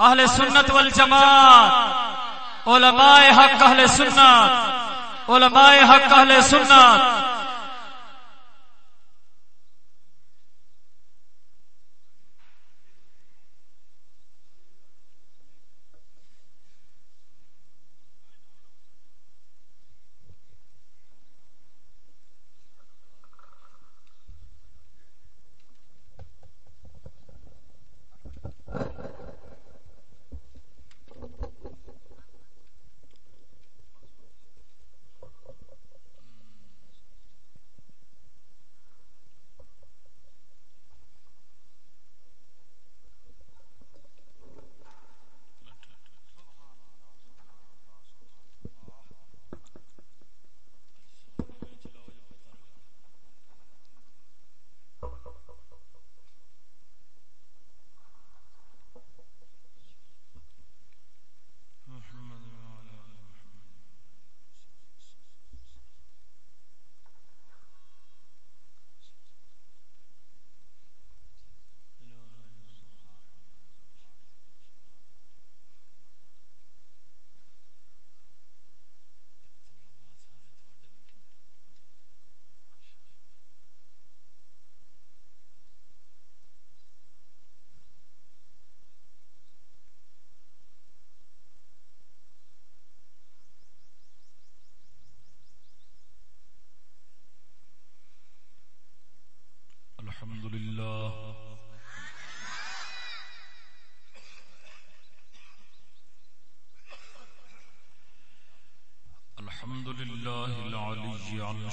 اہل سنت والجماعت علماء حق اہل سنت علماء حق اہل سنت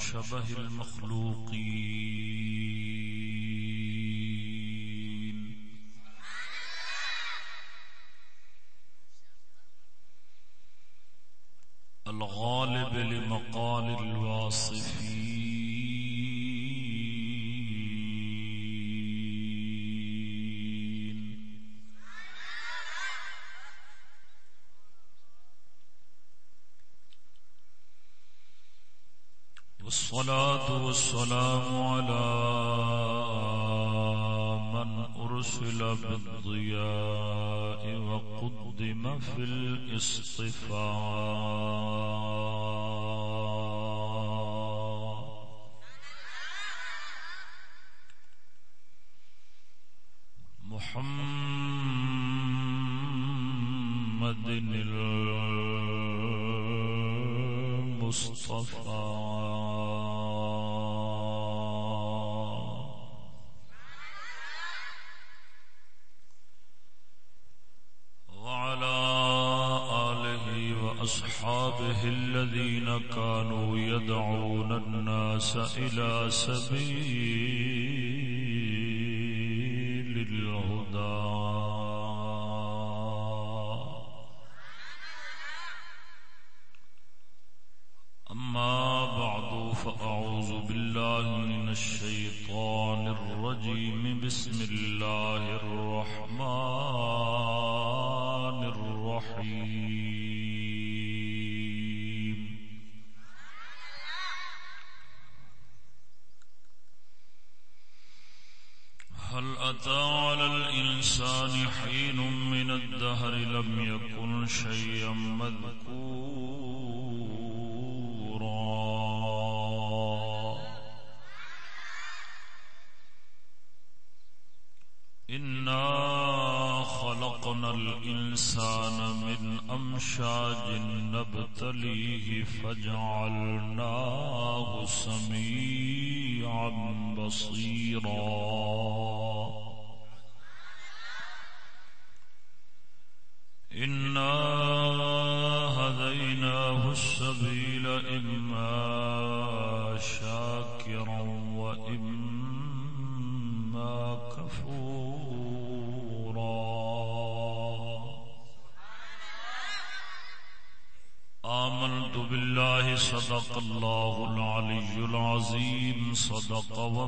شبه المخلوقين. والصلاة والسلام على من أرسل بالضياء وقدم في الاصطفاء بسم الله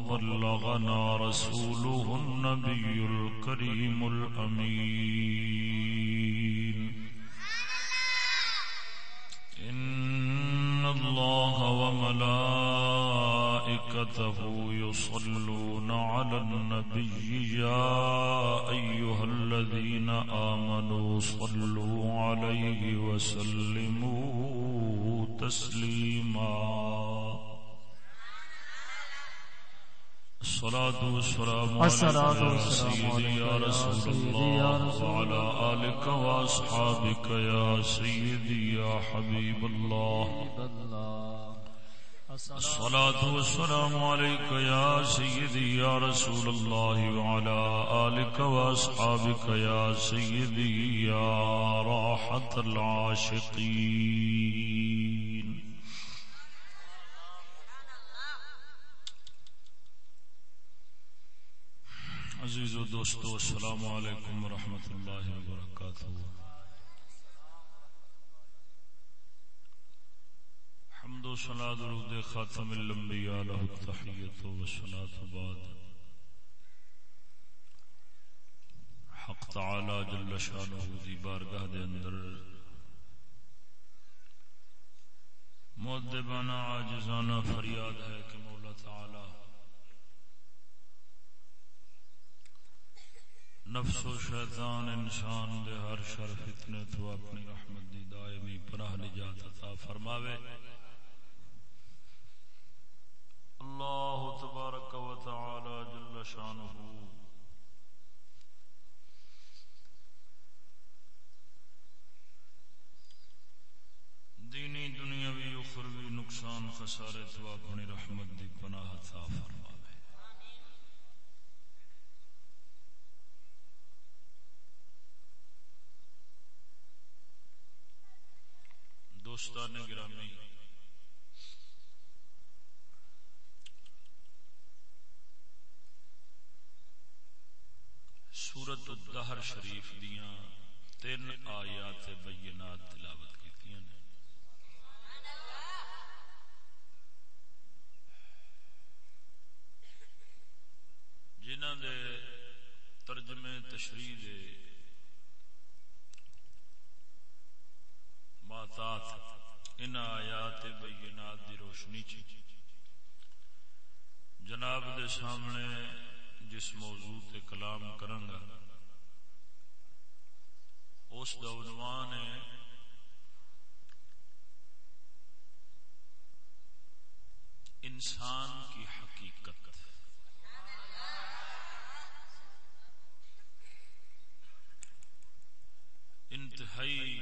وبلغنا رسوله النبي الكريم الأمين. إن الله وملائكته يصلون على النبي. يا أيها الذين آمنوا صلوا عليه وسلموا. الصلاة والسلام والسلام سيدي يا رسول الله وعلى آلك وأصحابك يا سيدي يا حبيب الله. الصلاة والسلام عليك يا سيدي يا رسول الله وعلى آلك وأصحابك يا سيدي يا راحة العاشقين. عزیز و دوستو السلام علیکم ورحمۃ اللہ وبرکاتہ۔ حمد و سنا درود خاتم الانبیاء له التحیت و سنات بعد۔ حق تعالی جل شانہ دی بارگاہ دے اندر۔ مؤدبانہ، عاجزانہ فریاد ہے کہ مولا تعالی نفس و شیطان انسان دے ہر شر فتنے تو اپنی رحمت دی دائمی پناہ نجات عطا فرماوے۔ اللہ تبارک و تعالی جل شانہ دینی دنیاوی اخروی نقصان خسارے تو اپنی رحمت دی پناہ عطا فرماوے دوستان گرامی۔ سورت الدہر شریف دیاں تین آیات بینات تلاوت کیتیاں نے جنہ دے ترجمے تشریح دے ماتات ان آیات بینات دی روشنی چی جناب دے سامنے جس موضوع تے کلام کرنگا اس دا عنوان ہے انسان کی حقیقت انتہائی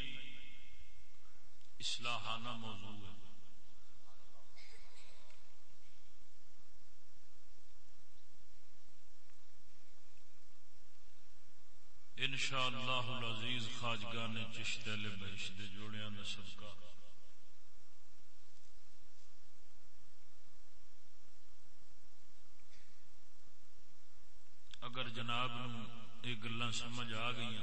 اصلاحانہ موضوع ہے انشاء اللہ العزیز خاجگاہ نے چشتے لے بہشت جوڑیاں نصب کا اگر جناب نو یہ گلا سمجھ آ گئی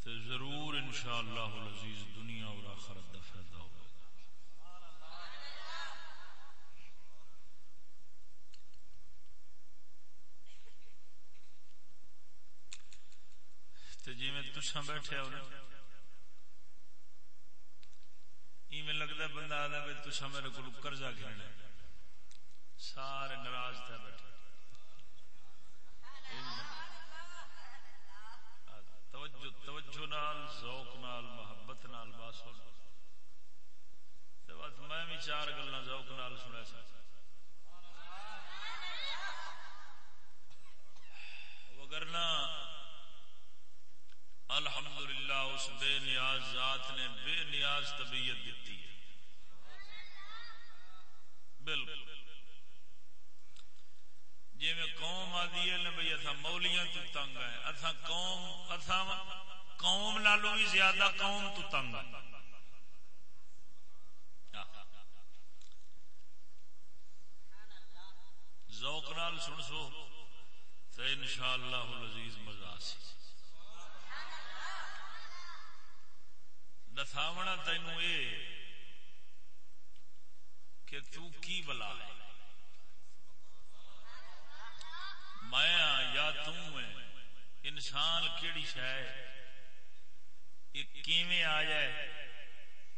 تو ضرور انشاءاللہ العزیز دنیا اور آخرت دا فائدہ ہوگا تو پچھا بیٹھے ہو ایویں لگتا بندہ آدھا بھائی تسا میرے کو قرضہ کھیلنا سارے ناراض تھے بیٹھے توجہ توجہ نال ذوق نال محبت نال بس میں بھی چار گلا ذوق نال سنیا سا وگرنا الحمدللہ اس بے نیاز ذات نے بے نیاز طبیعت دیتی ہے بالکل جی میں قوم آدھی ہے بھائی اتھا مولیاں تو تنگ ہے اتھا قوم اتھا قوم نالو بھی زیادہ قوم تو تنگ ہے ذوق نال سن سو تو انشاءاللہ العزیز مزہ سی دساونا تینوں اے کہ تو کی بلا ہے؟ میں یا تم انسان کیڑی شہ یہ کیویں آیا ہے؟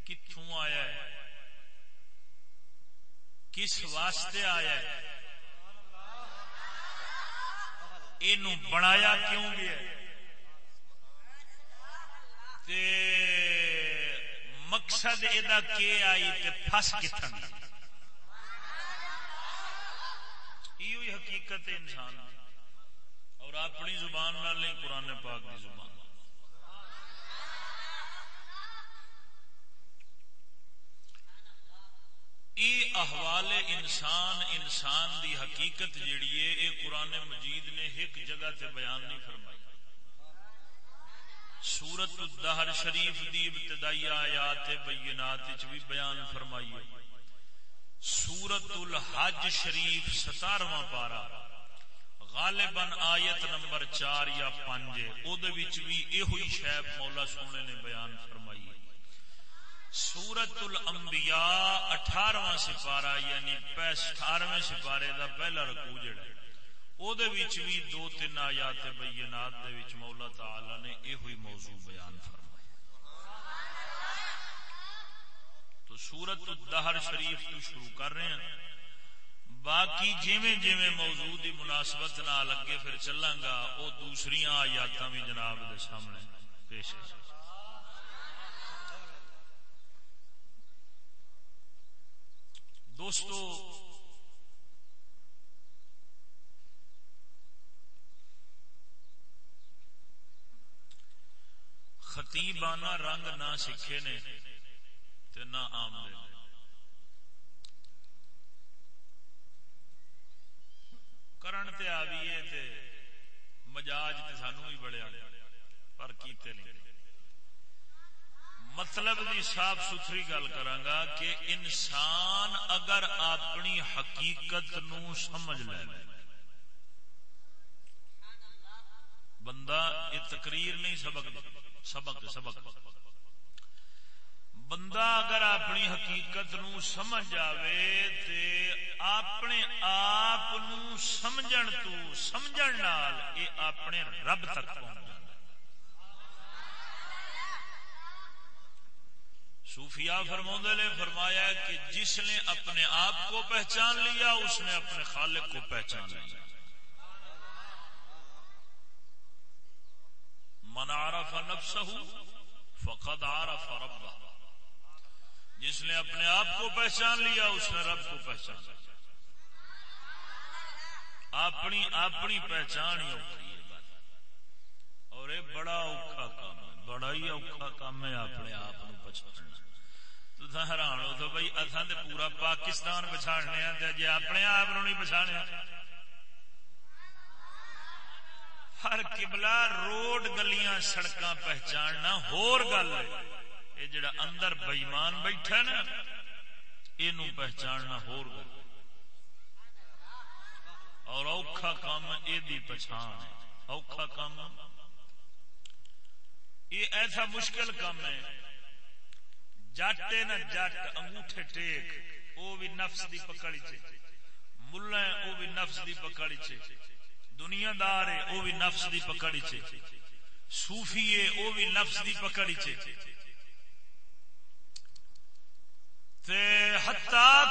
کتوں آیا ہے؟ کس واسطے آیا ہے؟ یہ بنایا کیوں گیا مقصد یہ آئی تے پھس کتنا یہ حقیقت انسان اور اپنی زبان نال نہیں، قرآن پاک کی زبان۔ یہ احوال انسان انسان دی حقیقت جیڑی ہے یہ قرآن مجید نے ایک جگہ تے بیان نہیں فرمائی۔ سورت الدہر شریف دی ابتدائی آیات بینات بھی بیان فرمائی ہے۔ سورت الحج شریف ستارواں پارا غالباً آیت نمبر چار یا پانچ بھی یہ شہ مولا سونے نے بیان فرمائی ہے۔ سورت الانبیاء اٹھارواں سپارہ یعنی اٹھارہویں سپارے دا پہلا رکو جڑا او دے وچ بھی دو تین آیات بینات دے وچ مولا تعالی نے اے ہوئی موضوع بیان فرمایا تو سورت الدہر شریف تو شروع کر رہے ہیں باقی جیویں جیویں موضوع دی مناسبت نال اگے پھر چلاں گا او دوسریاں آیاتاں بھی جناب دے سامنے پیش کر دوستو خطیبانہ رنگ نہ سکھے نے تے نہ آم دے کرن تے آویے تے مجاج تے سانو بھی بڑے آنے پر کیتے نہیں۔ مطلب دی صاف ستھری گل کرانگا کہ انسان اگر اپنی حقیقت نو سمجھ لے۔ بندہ، یہ تقریر نہیں سبق سبق سبق بندہ اگر اپنی حقیقت نو سمجھ جاوے تے اپنے آپ سمجھن تو سمجھن نال اے اپنے رب تک پہنچ صوفیاء فرموندے نے فرمایا کہ جس نے اپنے آپ کو پہچان لیا، اس نے اپنے خالق کو پہچان لیا۔ من عرف نفسه فقد عرف ربه۔ جس نے اپنے آپ کو پہچان لیا، اس نے رب کو پہچان لیا۔ اپنی اپنی پہچان ہی اوکھی ہے۔ اور یہ بڑا اوکھا کام ہے، بڑا ہی اوکھا کام ہے اپنے آپ کو پہچاننا۔ حیران ہو تو بھائی اصا تو پورا پاکستان پچھاڑنے جی اپنے آپ نہیں پچھاڑیا ہر کبلا روڈ گلیاں سڑک پہچاننا ہور گل ہے۔ یہ جڑا اندر بئیمان بیٹھا نا یہ پہچاننا ہور گل اور اوکھا کام یہ پچھان اوکھا کام یہ ایسا مشکل کام ہے۔ جٹ نا، جٹ انگوٹھے ٹیک وہ بھی نفس دی پکڑی چ ملا وہ بھی نفس دی پکڑی چ دنیا دار ہے وہ بھی نفس دی پکڑی چ صوفی ہے وہ بھی نفس دی پکڑی چ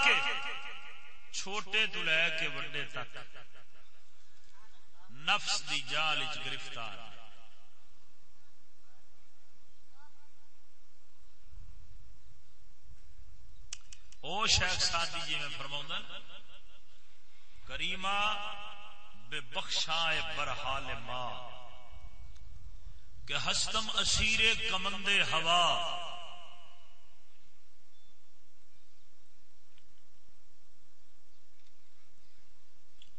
کے چھوٹے تو لے کے وڈے تک نفس دی جال گرفتار او شیخ سادی جی میں فرما کریما بے بخشا برحال ماں کہ ہستم اسیر کمندے ہوا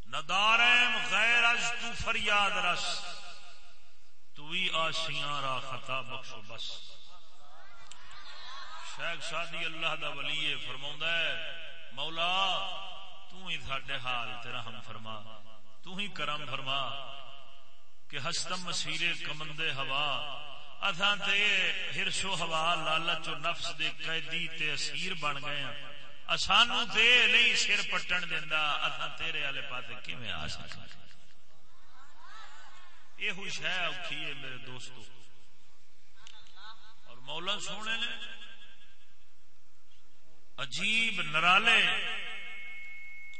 ندارم غیر از تو فریاد رس تو ہی آسیاں را خطا بخشو بس۔ شیخ شادی اللہ دا ولی فرما ہے، مولا، تو ہی ساڈے حال تیرا ہم فرما۔ تو ہی کرم فرما کہ ہستم مسیر کمندے ہوا اتھا تے ہرس و ہوا لالچ و نفس دے قیدی تے اسیر بن گئے ہیں سانو تے نہیں سر پٹن دینا اتھا تیرے والے پاسے کیویں آ سکتا یہ ہوئی شہ اوکھی ہے میرے دوستو اور مولا سونے نے عجیب نرالے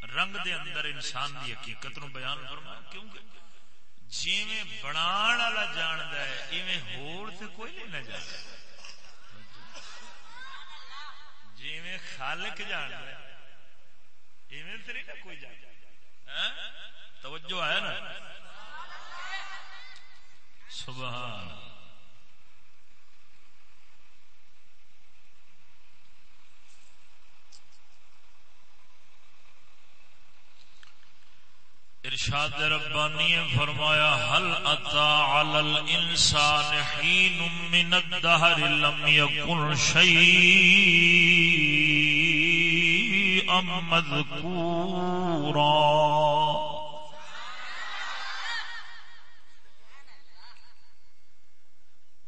رنگ دے اندر انسان دی حقیقت نو بیان فرمایا، کیونکہ جیویں بنان والا جاندا ہے، ایویں ہور تے کوئی نہیں نہ جاندا۔ جیویں خالق جاندا ہے، ایویں تے نہ کوئی جاندا۔ ہاں؟ توجہ ہے نا؟ سبحان ارشاد ربانی فرمایا هل اتا على الانسان حين من الدهر لم يكن شيئا مذكورا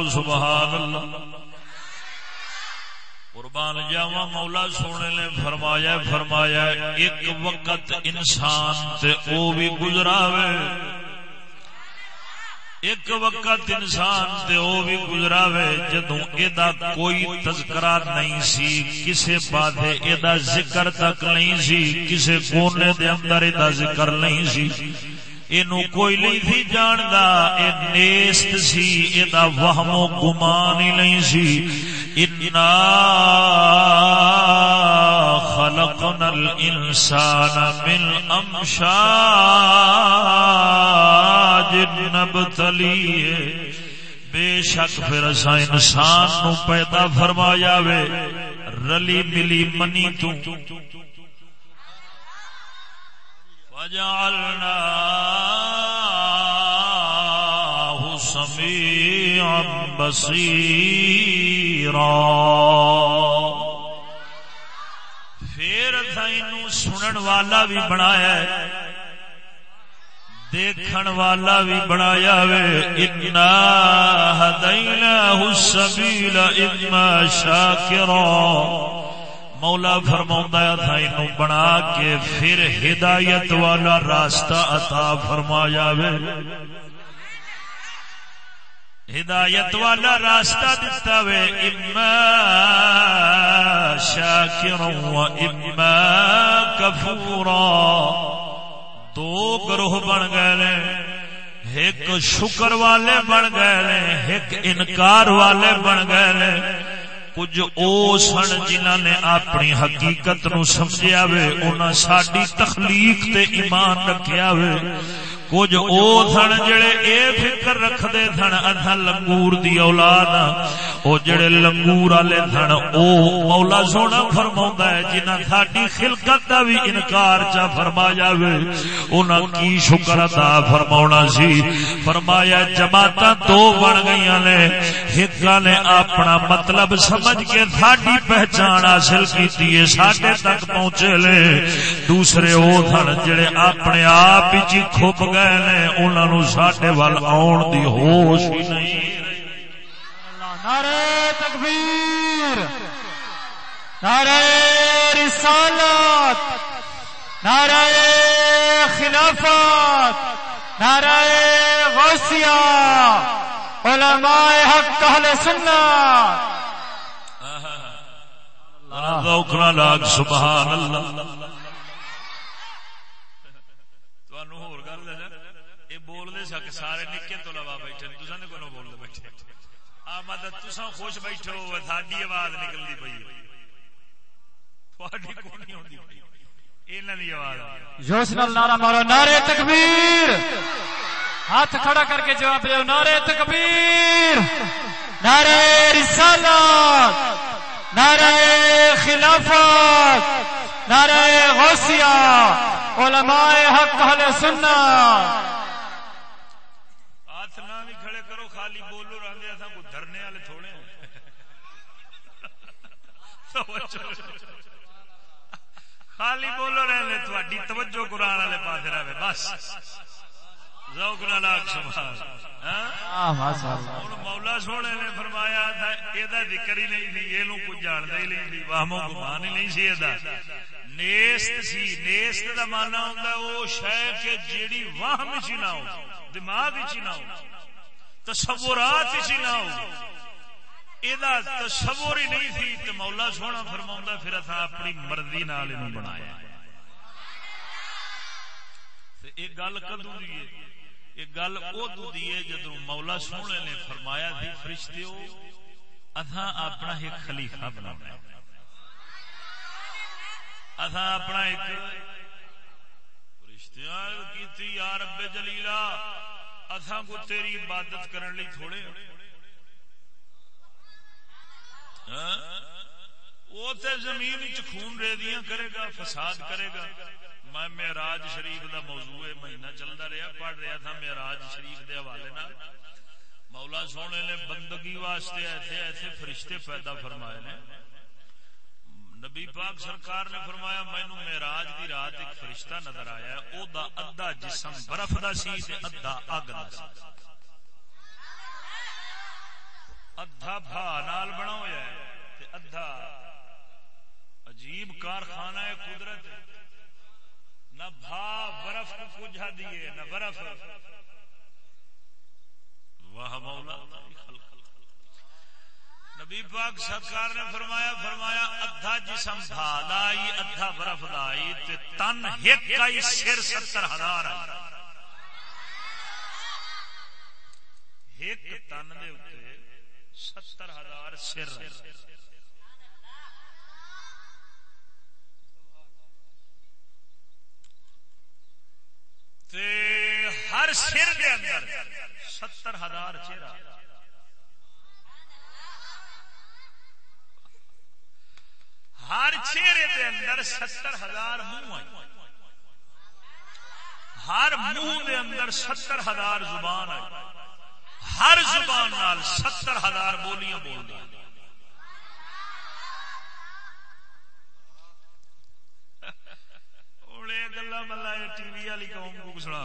رکھو سبحان اللہ۔ قربان جاوا مولا سونے نے فرمایا فرمایا، ایک وقت انسان تے او بھی گزراوے۔ ایک وقت انسان تے او بھی گزراوے، جدوں ایدا کوئی تذکرہ نہیں سی، کسے پاسے ایدا ذکر تک نہیں سی، کسے کونے دے اندر ایدا ذکر نہیں سی۔ اینو کوئی نہیں تھی جاندا، اے نیست سی ایدا وہم و گمان ہی نہیں سی۔ انا خلقنا الانسان من امشاج نبتلیه بے شک پھر اسا انسان نو پیدا فرمایا وے، رلی ملی منی تو۔ وجعلناه سميعا بصيرا. پھر تینو سنن والا بھی بنایا ہے، دیکھن والا بھی بنایا وے انا ہدیناہ السبیل اما شاکرا مولا فرماوندا تھا بنا کے پھر ہدایت والا راستہ عطا فرمایا وے۔ ہدایت والا راستہ دتا وے، اما شاکر و اما کفورا۔ دو گروہ بن گئے ایک شکر والے بن گئے ایک انکار والے بن گئے کچھ او سن جنہ نے اپنی حقیقت نو سمجھیا وے انہاں ساڈی تخلیق تے ایمان رکھیا وے کچھ او سن جڑے اے فکر رکھدے سن، اساں لنگور دی اولاد ہاں۔ او جڑے لنگور والے سن، او مولا سونا فرماوندا ہے، جنہاں ساڈی خلقت دا بھی انکار چا فرمایا وے، انہاں کی شکر ادا فرماونا سی۔ فرمایا جماعتاں دو بن گئیاں نے ایکاں نے اپنا مطلب سمجھ کے ساڈی پہچان حاصل کیتی ہے، ساڈے تک پہنچے لے۔ دوسرے او سن، جڑے اپنے آپ وچ کھپ گئے نے انہوں نے وال آن دی ہوش ہی نہیں نعرہ تکبیر نعرہ رسالت نعرہ خلافت نعرہ غوثیہ علماء حق اہل سنت ذوق نہ لاگ سبحان اللہ تانوں ہور گل ہے اے بول دے سارے نکے تو لوا بیٹھے تساں نے کوئی بول دے بیٹھے آمد تساں خوش بیٹھو ساڈی آواز نکلدی پئی تھوڑی کو نہیں ہوندی پئی؟ انہاں جوش نال نعرہ مارو، نعرہ تکبیر۔ ہاتھ کھڑا کر کے جواب دو نعرہ تکبیر۔ نعرہ رسالت۔ نعرہ خلافت۔ نعرہ غوثیہ۔ علماء حق، اہل سنت ہاتھ نہ بھی کھڑے کرو خالی بولو رہندے اساں کو دھرنے والے تھوڑے ہیں خالی بولو رہے تھوڑی توجہ قرآن والے پاس رہے بس۔ ذوق سبحان ہوں مولا سونے نے فرمایا تھا یہ ذکر ہی نہیں تھی یہ کچھ جانتا ہی نہیں تھی واہمو گمان ہی نہیں سی نیست سی نیست کا مانا ہوں وہ شہ کے جیڑی واہم نہ ہو دماغ چ نہ ہو تصورات چ نہ ہو۔ تصور ہی نہیں تھی تو مولا سونا فرما پھر اصا اپنی مرضی نال بنایا ایک گل کدو دی ایک گل ادو دی جدو مولا سونے نے فرمایا تھی فرشتے اصا اپنا ایک خلیفہ بنا اصا اپنا ایک فرشتے کی یا رب جلیلا اصا کو تیری عبادت کرنے تھوڑے ہاں؟ وہ تے زمین خون رے دیا کرے گا، فساد کرے گا۔ میں میراج شریف دا موضوع مہینہ چلتا رہا پڑھ رہا تھا میراج شریف دے حوالے نال۔ مولا سونے نے بندگی واسطے ایسے ایسے فرشتے پیدا فرمائے نے۔ نبی پاک سرکار نے فرمایا مینو میراج دی رات ایک فرشتہ نظر آیا او دا ادھا جسم برف دا سی تے ادھا اگ دا سی۔ ادھا بھا نال بنا ہوا ہے ادھا عجیب کارخانہ ہے قدرت نہ بھا برف کو کجھا دیے نہ برف۔ واہ مولا نبی پاک سرکار نے فرمایا فرمایا، ادھا جسم بھا لائی، ادھا برف لائی تے تن ہک کا سر ستر ہزار ایک تن دے ستر ہزار سر۔ ہر سر کے اندر ستر ہزار چہرہ۔ ہر چہرے کے اندر ستر ہزار منہ ہر منہ کے اندر ستر ہزار زبان آئی ہر زبان نال ستر ہزار بولیاں بول دیا گلا ملا ٹی وی والی قوم کو سنا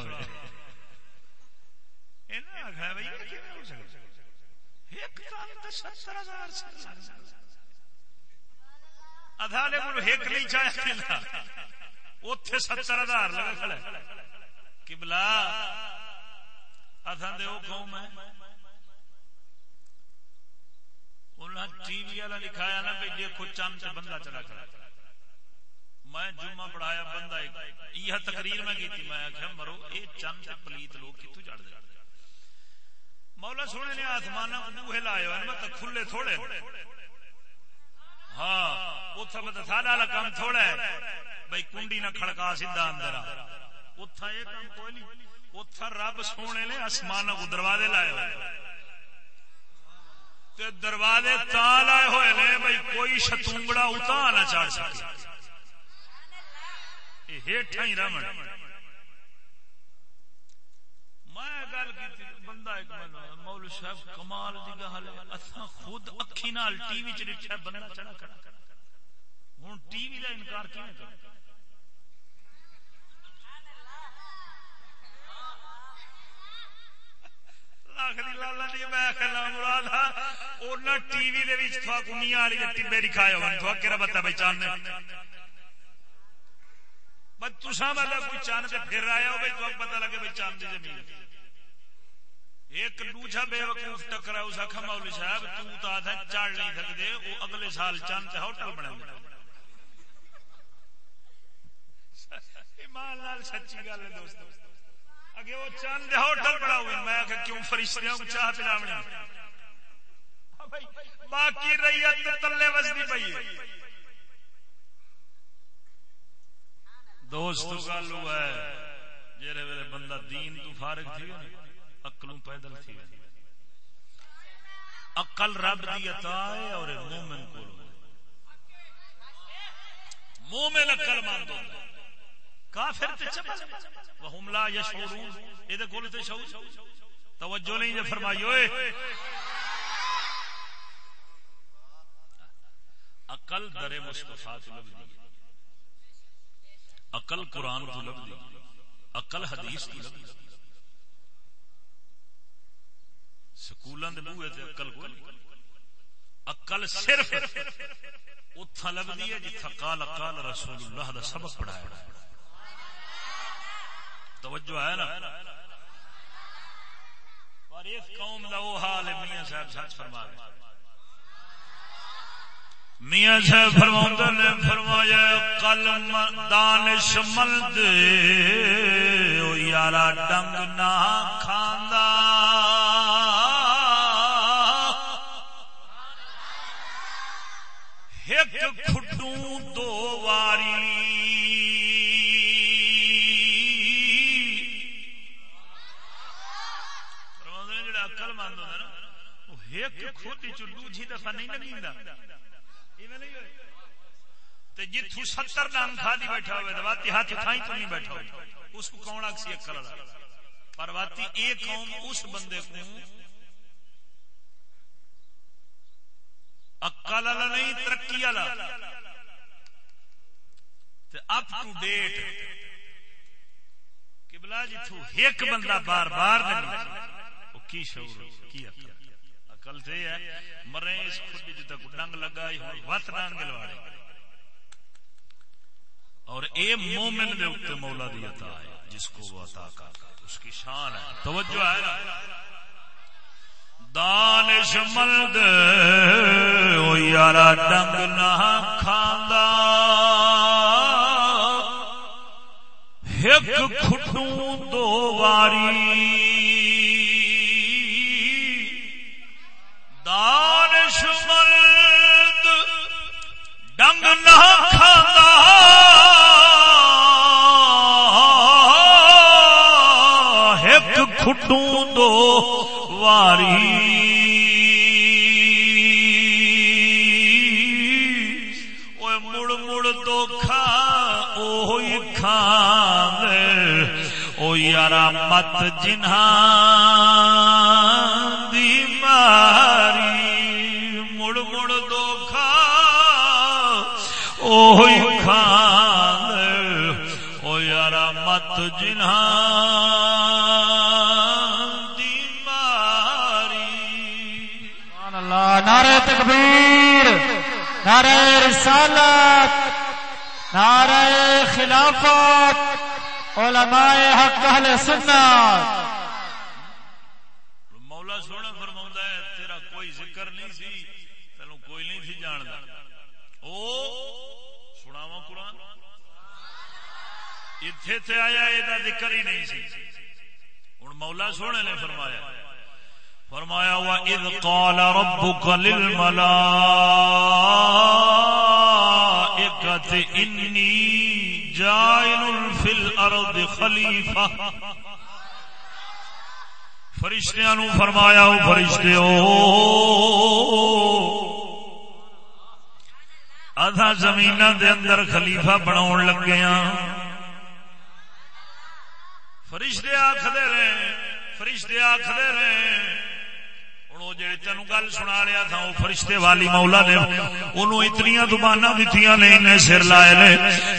ادھا نے ایک نہیں اتے ستر ہزار لگا کھڑا کبلا اتھا دے وہ قوم ہے۔ ٹی وی والا لکھایا نا بھائی دیکھو چند سے بندہ چلا کر میں جمعہ پڑھایا بندہ یہ تقریر میں کی میں آخیا مرو یہ چند پلیت لوگ کتوں چڑھ دے۔ مولا سونے نے آسمان بوہے لائے ہوئے مت کھلے تھوڑے۔ ہاں اتھا مت سارا والا کام تھوڑا ہے۔ بھائی کنڈی نہ کھڑکا سیدھا اندر اتھا یہ کام کوئی نہیں۔ اتھا رب سونے نے آسمان کو دروازے لائے ہوئے تے دروازے تا لائے ہوئے نے بھائی کوئی شتونگڑا اتا نہ چڑھ سکے۔ ہیٹھا ہی رمن۔ میں گل کی بندہ ایک مول صاحب کمال دی گل اساں خود اکھی نال ٹی وی چ ڈٹھا بندہ چڑھا کھڑا ہن ٹی وی دا انکار کیویں کرے ٹی وی والی ٹبے دکھایا بتا بھائی چاند کوئی چاند پھر آیا ہو بھائی لگے بھائی چاند زمین ایک دوجا بے وقوف ٹکرا اس آخا مولی صاحب تو چڑھ نہیں سکتے وہ اگلے سال چاند سے ہوٹل بنا ایمان سچی گل ہے دوستو اگے وہ ہوٹل بڑا ہوئے، میں کہ کیوں فرشتیاں کو چاہ پلاونی ہاں باقی ریت تلے پئی دوست گل ہوا ہے جیرے ویلے بندہ دین تو فارغ تھی اکلوں پیدل تھی اقل رب دی عطا ہے اور مومن کو مومن اکل مان دو کافر تے چپل وهم لا يشعرون اے دے کول تے شعور۔ توجہ نہیں جے فرمائی، اوئے۔ عقل در مستفا تو لب دی اقل قرآن تو لب دی اقل حدیث تو لب دی سکولوں کے بوے اقل کو اقل صرف اتھا لبدی ہے جتھا قال قال رسول اللہ دا سبق پڑھایا۔ توجہ ہے نا؟ پر ایک قوم دا وہ حال ہے، میاں صاحب سچ فرما رہے میاں صاحب فرما نے، فرمایا، قلم دانش مند یارا ڈنگ نہ کھاندا۔ ایک کھڈوں دو واری جڑا اکل مند ہوتا نا، وہ ایک کھوٹی چ دوجی دفعہ نہیں لگی جتوں ستر ڈنگ کھا دی بیٹھا ہوئے واتی ہاتھ کھائی تو نہیں بیٹھا ہوئے۔ اس کو کون اکسی اکل والا پر واتی ایک قوم اس بندے کو اکل والا نہیں، ترقی والا اپ ٹو ڈیٹ کبلا جتوں ایک بندہ بار بار نہیں کی شعور کی اکل سے ہے، مرے اس خود جتنا جی ڈنگ لگا ہن وت ڈنگ لواڑے۔ اور اے مومن دے اوپر مولا دی عطا ہے، جس کو وہ عطا کا اس کی شان ہے۔ توجہ ہے۔ نا دانش مند او یارا ڈنگ نہ کھاندا۔ ایک کھٹوں دو واری۔ دانش مند ڈنگ نہ کھاندا۔ ایک کھٹوں دو واری۔ مڑ یارا مت جنہ دی ماری۔ اوہی کھان او یارا مت جنہ نعرہ تکبیر، نعرہ رسالت، نعرہ خلافت، علماء حق اہل سنت مولا سونا فرما ہے تیرا کوئی ذکر نہیں سی تینوں کوئی نہیں سی جانتا او سناوا قرآن اتنے تے آیا یہ ذکر ہی نہیں سی۔ ہوں مولا سونے نے فرمایا فرمایا، وَإِذْ قَالَ رَبُّكَ لِلْمَلَائِكَةِ إِنِّي جَائِلٌ فِي الْأَرْضِ خَلِيفَةً۔ فرشتیاں نو فرمایا، او فرشتے او ادھا زمین دے اندر خلیفہ بناون لگے ہاں فرشتے آخدے رہے فرشتے آخدے رہے تین گل سنا رہا تھا وہ فرشتے والی مولا نے انہوں اتنی زبان دیتی نے سر لائے نے۔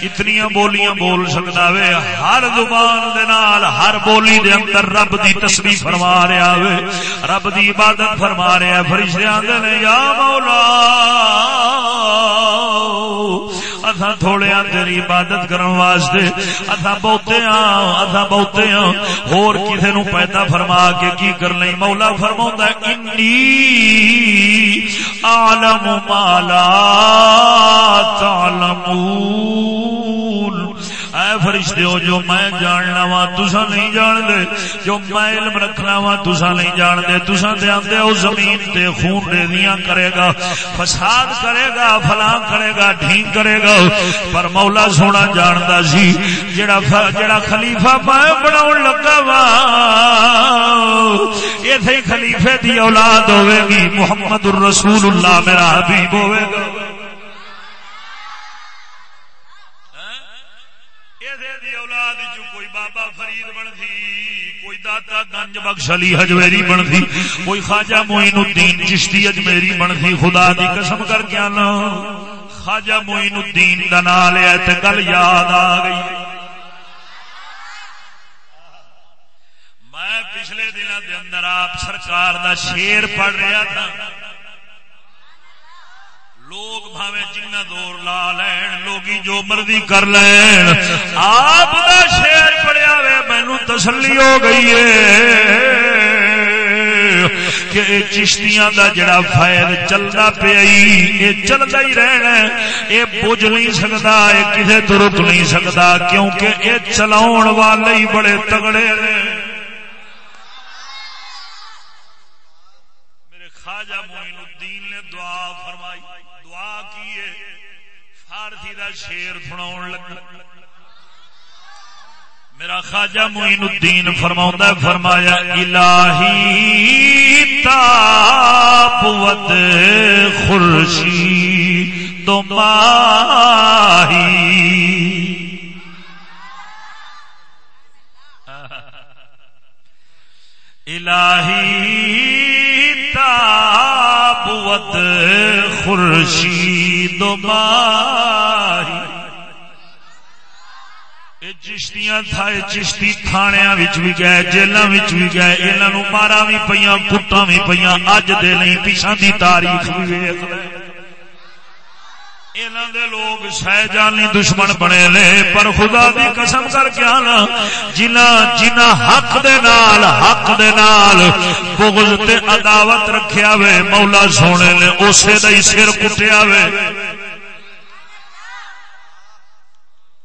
اتنی بولیاں بول سکتا وے، ہر زبان دے نال، ہر بولی دے اندر رب دی تسبیح فرما رہا وے۔ رب دی عبادت فرما رہا فرشتے آدھے نے، یا مولا! اتھا تھوڑے تیری عبادت کرن واسطے۔ اتھا بہتے ہاں اتھا بہتے ہاں ہور کسے نو پیدا فرما کے کی کر لیں مولا فرماوندا ہے انی عالم ما لا تعلمون. فرشتے ہو جو میں جاننا وا تسا نہیں جان دے جو میں علم رکھنا وا تسا نہیں جان دے تسا دے آندے او زمین تے خون دے کرے گا، فساد کرے گا، فلاں کرے گا، ڈھینگ کرے گا۔ پر مولا سونا جاندا سی، جڑا جڑا خلیفہ پائے بناون لگا وا، ایتھے خلیفے دی اولاد ہوے گی، محمد الرسول اللہ میرا حبیب ہوے گا۔ فرید بن تھی کوئی داتا گنج بخش علی حجویری بن تھی کوئی خواجہ معین الدین چشتی اجمیری بن تھی خدا دی قسم کر کے آنا۔ خواجہ معین الدین کا نام لیا تو گل یاد آ گئی۔ میں پچھلے دنوں کے اندر آپ سرکار دا شیر پڑھ رہا تھا۔ لوگ بھاوے جنہ دور لا لین لوگ جو مرضی کر لین۔ آپ دا شیر پڑیا وے مینو تسلی ہو گئی ہے کہ چشتیاں دا جڑا فائد چلتا پیا یہ چلتا ہی رہنا یہ بج نہیں سکتا یہ کسی تو رک نہیں سکتا کیونکہ یہ چلاؤ والے ہی بڑے تگڑے نے میرے خواجہ فارسی دا شیر سنا لگا۔ میرا خواجہ معین الدین فرما فرمایا، الہی تاپوت خورشی تو ماہی۔ الہی تابوت خورشید ماہی۔ چشتیاں تھا چشتی تھانے بھی گئے جیلوں بھی گئے یہاں مارا بھی پہ کٹا بھی پہ اج دے نہیں پیچھا دی تاریخ بھی ویخ لوگ سہ جانی دشمن بنے لے پر خدا دی قسم کر کے آنا جنا جنا حق دے نال، حق دے نال بغض تے عداوت رکھیا وے مولا سونے نے اسے دا ہی سر کٹیا وے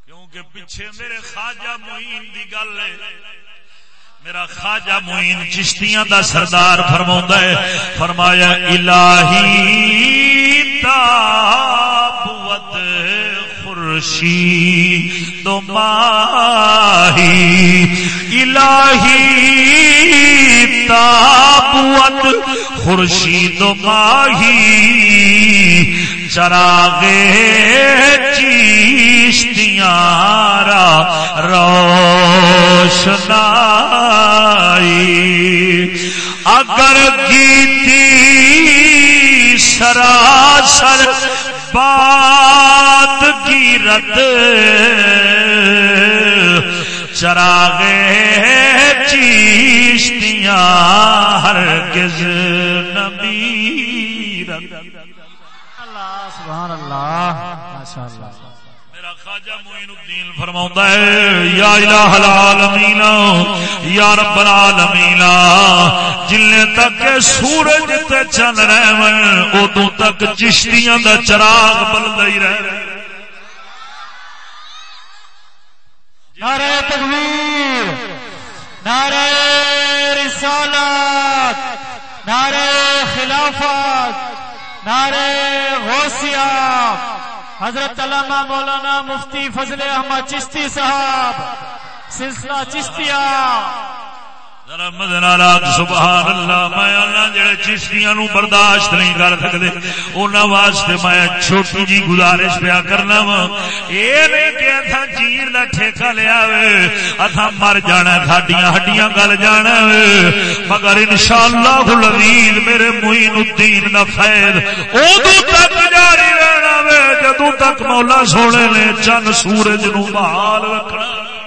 کیونکہ پیچھے میرے خواجہ معین دی گل ہے میرا خواجہ معین چشتیاں دا سردار فرما ہے، فرمایا، الہی تابوت خورشی تو ماہی، الہی تابوت خورشی تو ماہی، چراغ چیشتیاں را روشنائی اگر گیتی سراسر بات کی رت چراغ چیشتیاں ہرگز نبی رت اللہ، سبحان اللہ ماشاء اللہ خواجہ معین الدین فرماؤں ہے، یا الہ العالمین، یا رب العالمین، جلنے تک سورج تے چند رہے ہیں ادو تک چشتیاں دا چراغ بلدا ہی رہے نعرہ تکبیر، نعرہ رسالت، نعرہ خلافت، نعرہ غوثیہ حضرت علامہ مولانا مفتی فضل احمد چشتی صاحب سلسلہ چشتیہ ذرا مدن سبحان اللہ میں اللہ جڑے چشتیاں نو برداشت نہیں کر سکتے انہاں واسطے میں چھوٹی جی گزارش پیا کرنا وا اے نہیں کہ اتھا چیر دا ٹھیکہ لیا وے اتھا مر جانا، ساڈیاں ہڈیاں گل جانا وے مگر انشاءاللہ العزیز، میرے معین الدین دا فیض اودو تک جاری رہنا وے جدوں تک مولا سونے نے چن سورج نو بحال رکھنا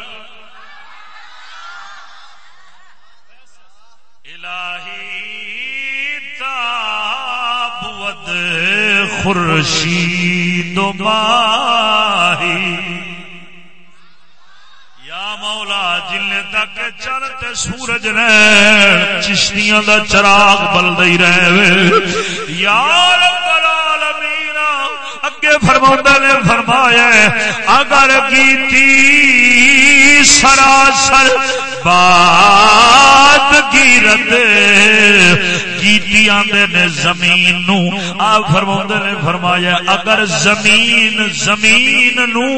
خورشید ماہی۔ یا مولا، جن تک چلتے سورج رہ چشتیاں دا چراغ بل دئی رہے۔ یا رب العالمین، اگے فرما نے فرمایا اگر کیتی سراسر بات گیرت کیتی آندے نے زمین نو۔ آ فرما نے فرمایا، اگر زمین زمین نو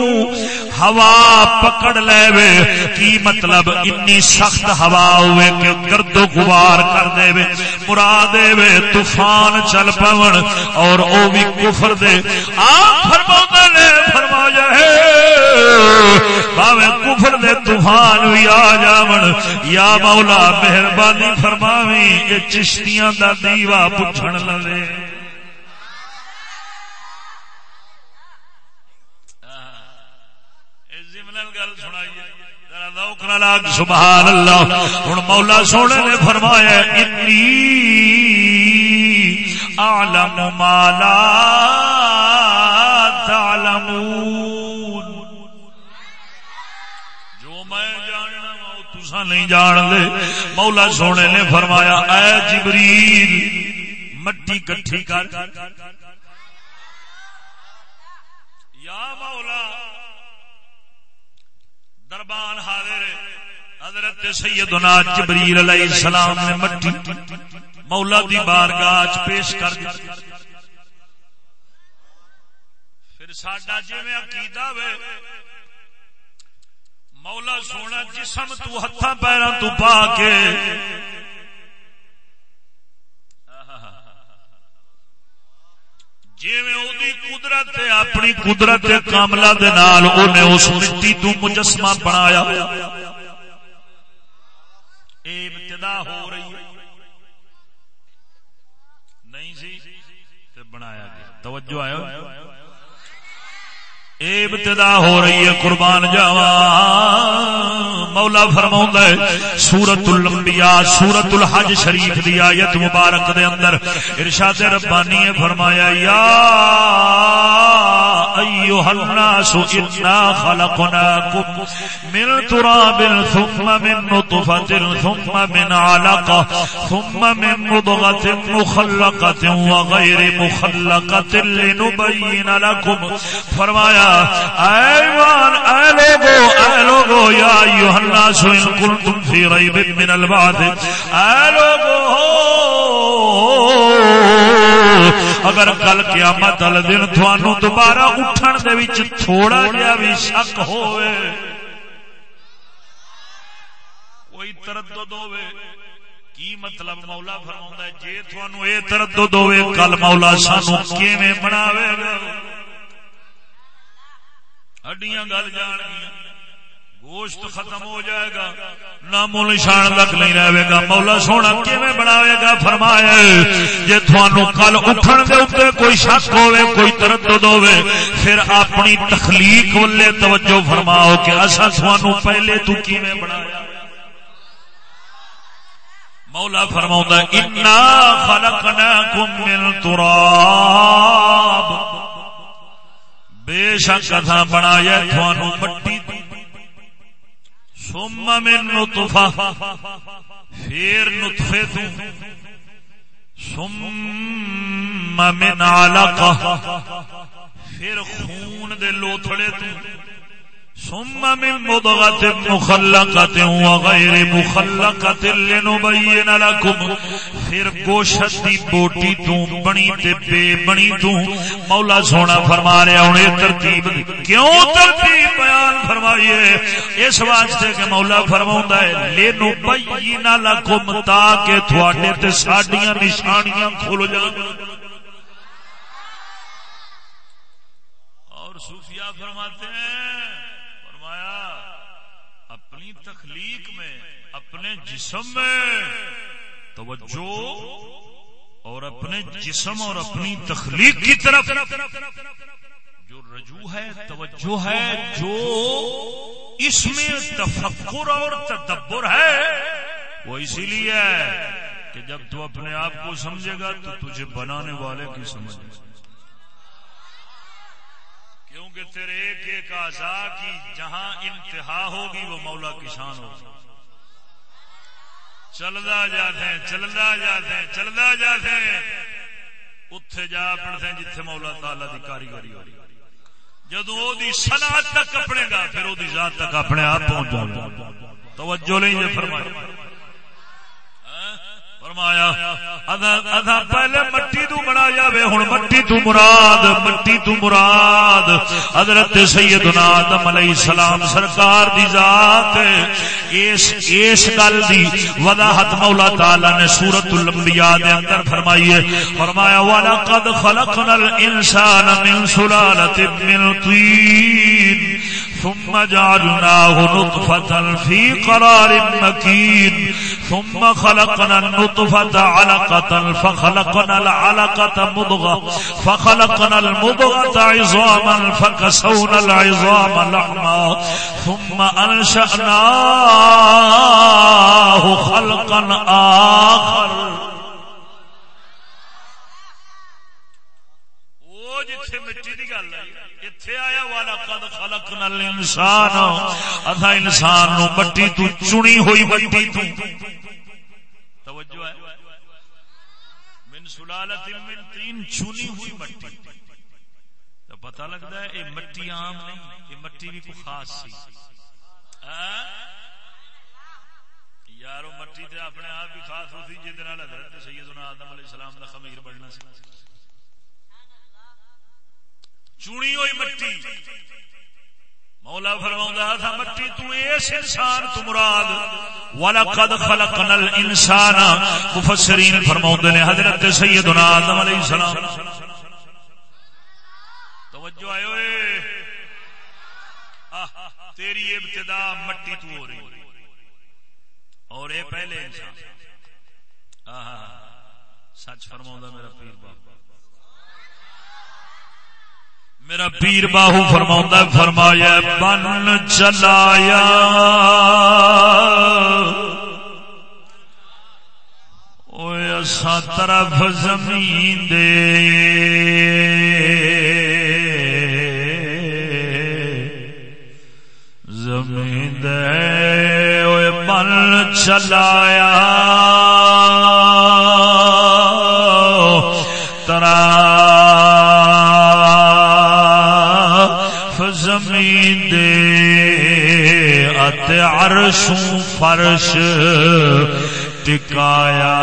ہوا پکڑ لے وے کی مطلب؟ انی سخت ہوا ہوئے کہ گرد و غبار کر دے وے مراد دے وے طوفان چل پون، اور او بھی کفر دے۔ آپ فرما نے فرمایا ہے بھاوے کفر دے طوفان وی آ جاون یا مولا مہربانی فرماویں یہ چشتیاں دا دیوا پچھن لوے سبحان اللہ ہوں مولا سونے نے فرمایا انی مالا نہیں جان دے۔ مولا سونے نے فرمایا، اے جبریل، مٹی کٹھی کر۔ یا مولا، دربان حاضر حضرت سیدنا جبریل علیہ السلام نے مٹی مولا دی بارگاہ پیش کر دی۔ پھر ساڈا جی میں عقیدہ وے مولا سونا جسم تو ہتھاں پیراں تو پا کے۔ قدرت اپنی قدرت کاملا اس مٹی تو مجسمہ بنایا۔ ابتدا ہو رہی نہیں جی، سی بنایا گیا۔ توجہ آیا ابتدا ہو رہی ہے، قربان جاوا۔ مولا فرما ہے سورت الانبیاء سورت الحج شریف دی آیت مبارک دے اندر ارشاد ربانی نے فرمایا، یا ایوہ الناس انا خلقناکم من تراب ثم من نطفت ثم من علقہ ثم من مضغت مخلقت وغیر مخلقت لنبین لکم فرمایا ایوان، اے لوگو اے لوگو، یا ایوہ الناس ان کنتم فی ریب من البعد اے لوگو، اگر کل قیامت ال دن تھانو دوبارہ اٹھن دے وچ تھوڑا جہا بھی شک ہوئے، کوئی تردد ہوئے۔ کی مطلب مولا فرماؤں ہے؟ جے تھانو اے تردد ہوئے، کل مولا سانو کیویں بناوے گا؟ ہڈیاں گل جان گیا گوشت ختم ہو جائے گا نامو نشان تک نہیں رہے گا مولا سونا کیویں بناوے گا فرمایا جے تھانو کل اٹھن دے اوپر کوئی شک ہوے کوئی تردد ہوے پھر اپنی تخلیق ولے توجہ فرماؤ کہ اسا تھانو پہلے تو کیویں بنایا مولا فرماوندا انا خلقناکم من تراب بے شک اتھا بنایا تھوانو مٹی۔ ثم من نطفہ۔ پھر نطفے تو۔ ثم من علقہ۔ پھر خون دے لوتھڑے تو۔ ثم من مضغة مخلقة وغير مخلقة لنبين لكم. پھر گوشت دی بوٹی تو بنی تے بے بنی تو مولا سونا فرما رہا ہوں ترتیب کیوں ترتیب بیان فرمائیے اس واسطے کہ مولا فرماؤں ہے، لنبین لکم تاکہ تھوڑے تے ساڈیاں نشانیاں کھل جائیں اور صوفیاء فرماتے ہیں اپنے جسم میں توجہ اور اپنے جسم اور اپنی تخلیق کی طرف جو رجوع ہے، توجہ ہے، جو اس میں تفکر اور تدبر ہے، وہ اسی لیے ہے کہ جب تو اپنے آپ کو سمجھے گا تو تجھے بنانے والے کی سمجھ کیونکہ تیرے ایک ایک آزا کی جہاں انتہا ہوگی، وہ مولا کی شان ہوگی۔ چلتا جاتے چلتا جاتے چلتا جاتے اتے جا پڑتے جتھے مولا تالا دی کاریگری ہو۔ جدو صنعت تک اپنے گا، پھر وہ ذات تک اپنے آپ پہنچ جائے توجہ نہیں جی فرمایا فرمایا پہلے مٹی تو بنا جاوے ہوں مٹی تو مراد، مٹی تو مراد حضرت سیدنا آدم علیہ السلام سرکار دی ذات اس اس گل دی وضاحت مولا تعالی نے سورۃ الانبیاء دے اندر فرمائی ہے۔ فرمایا، ولقد خلقنا الانسان من سلالۃ من طین ثم جعلناه نطفة في قرار مكين. ثم خلقنا النطفة علقة، فخلقنا العلقة مضغة. فخلقنا المضغة عظاما، فكسونا العظام لحما. ثم أنشأناه خلقا آخر مٹی کی گل اتنے آیا، والا قد خلق نل انسان اتھا انسان نو مٹی تو چنی ہوئی مٹی تو. توجہ ہے. من سلالت من تین چنی ہوئی مٹی تو پتہ لگتا ہے، یہ مٹی عام نہیں، یہ مٹی بھی کوئی خاص سی. ہاں؟ یارو مٹی تے اپنے آپ بھی خاص ہوتی جہد حضرت سیدنا آدم علیہ السلام دا خمیر بننا سی. چونی ہوئی مٹی۔ مولا فرما تھا مٹی تو اس انسان تو مراد۔ وَلَقَدْ خَلَقْنَا الْإِنسَانَ۔ مفسرین فرما نے، حضرت سیدنا آدم علیہ السلام۔ توجہ آئے ہوئے۔ تیری ابتدا مٹی تو ہو رہی۔ اور اے پہلے انسان۔ آہا، سچ فرما میرا پیر باپ۔ میرا پیر باہو فرما فرمایا بن چلایا۔ طرف زمین دے۔ زمین دے بن چلایا۔ عرشوں فرش ٹکایا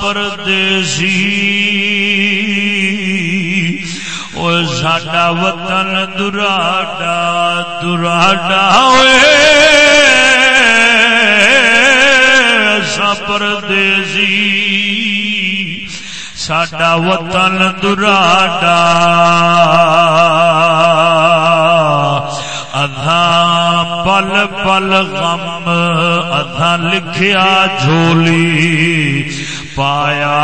پردیسی وہ ساڈا وطن دراڈا دراڈا ساڈا وطن دراڈا ادھا پل پل غم ادھا لکھیا جھولی پایا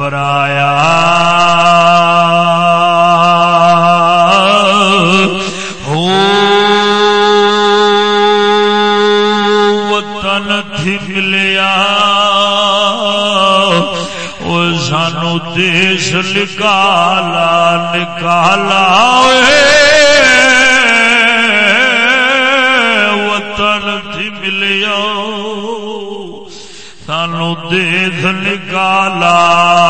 پر آیا۔ وطن ملیا او سانو دیس نکالا نکالا ملیا سانو دیس نکالا۔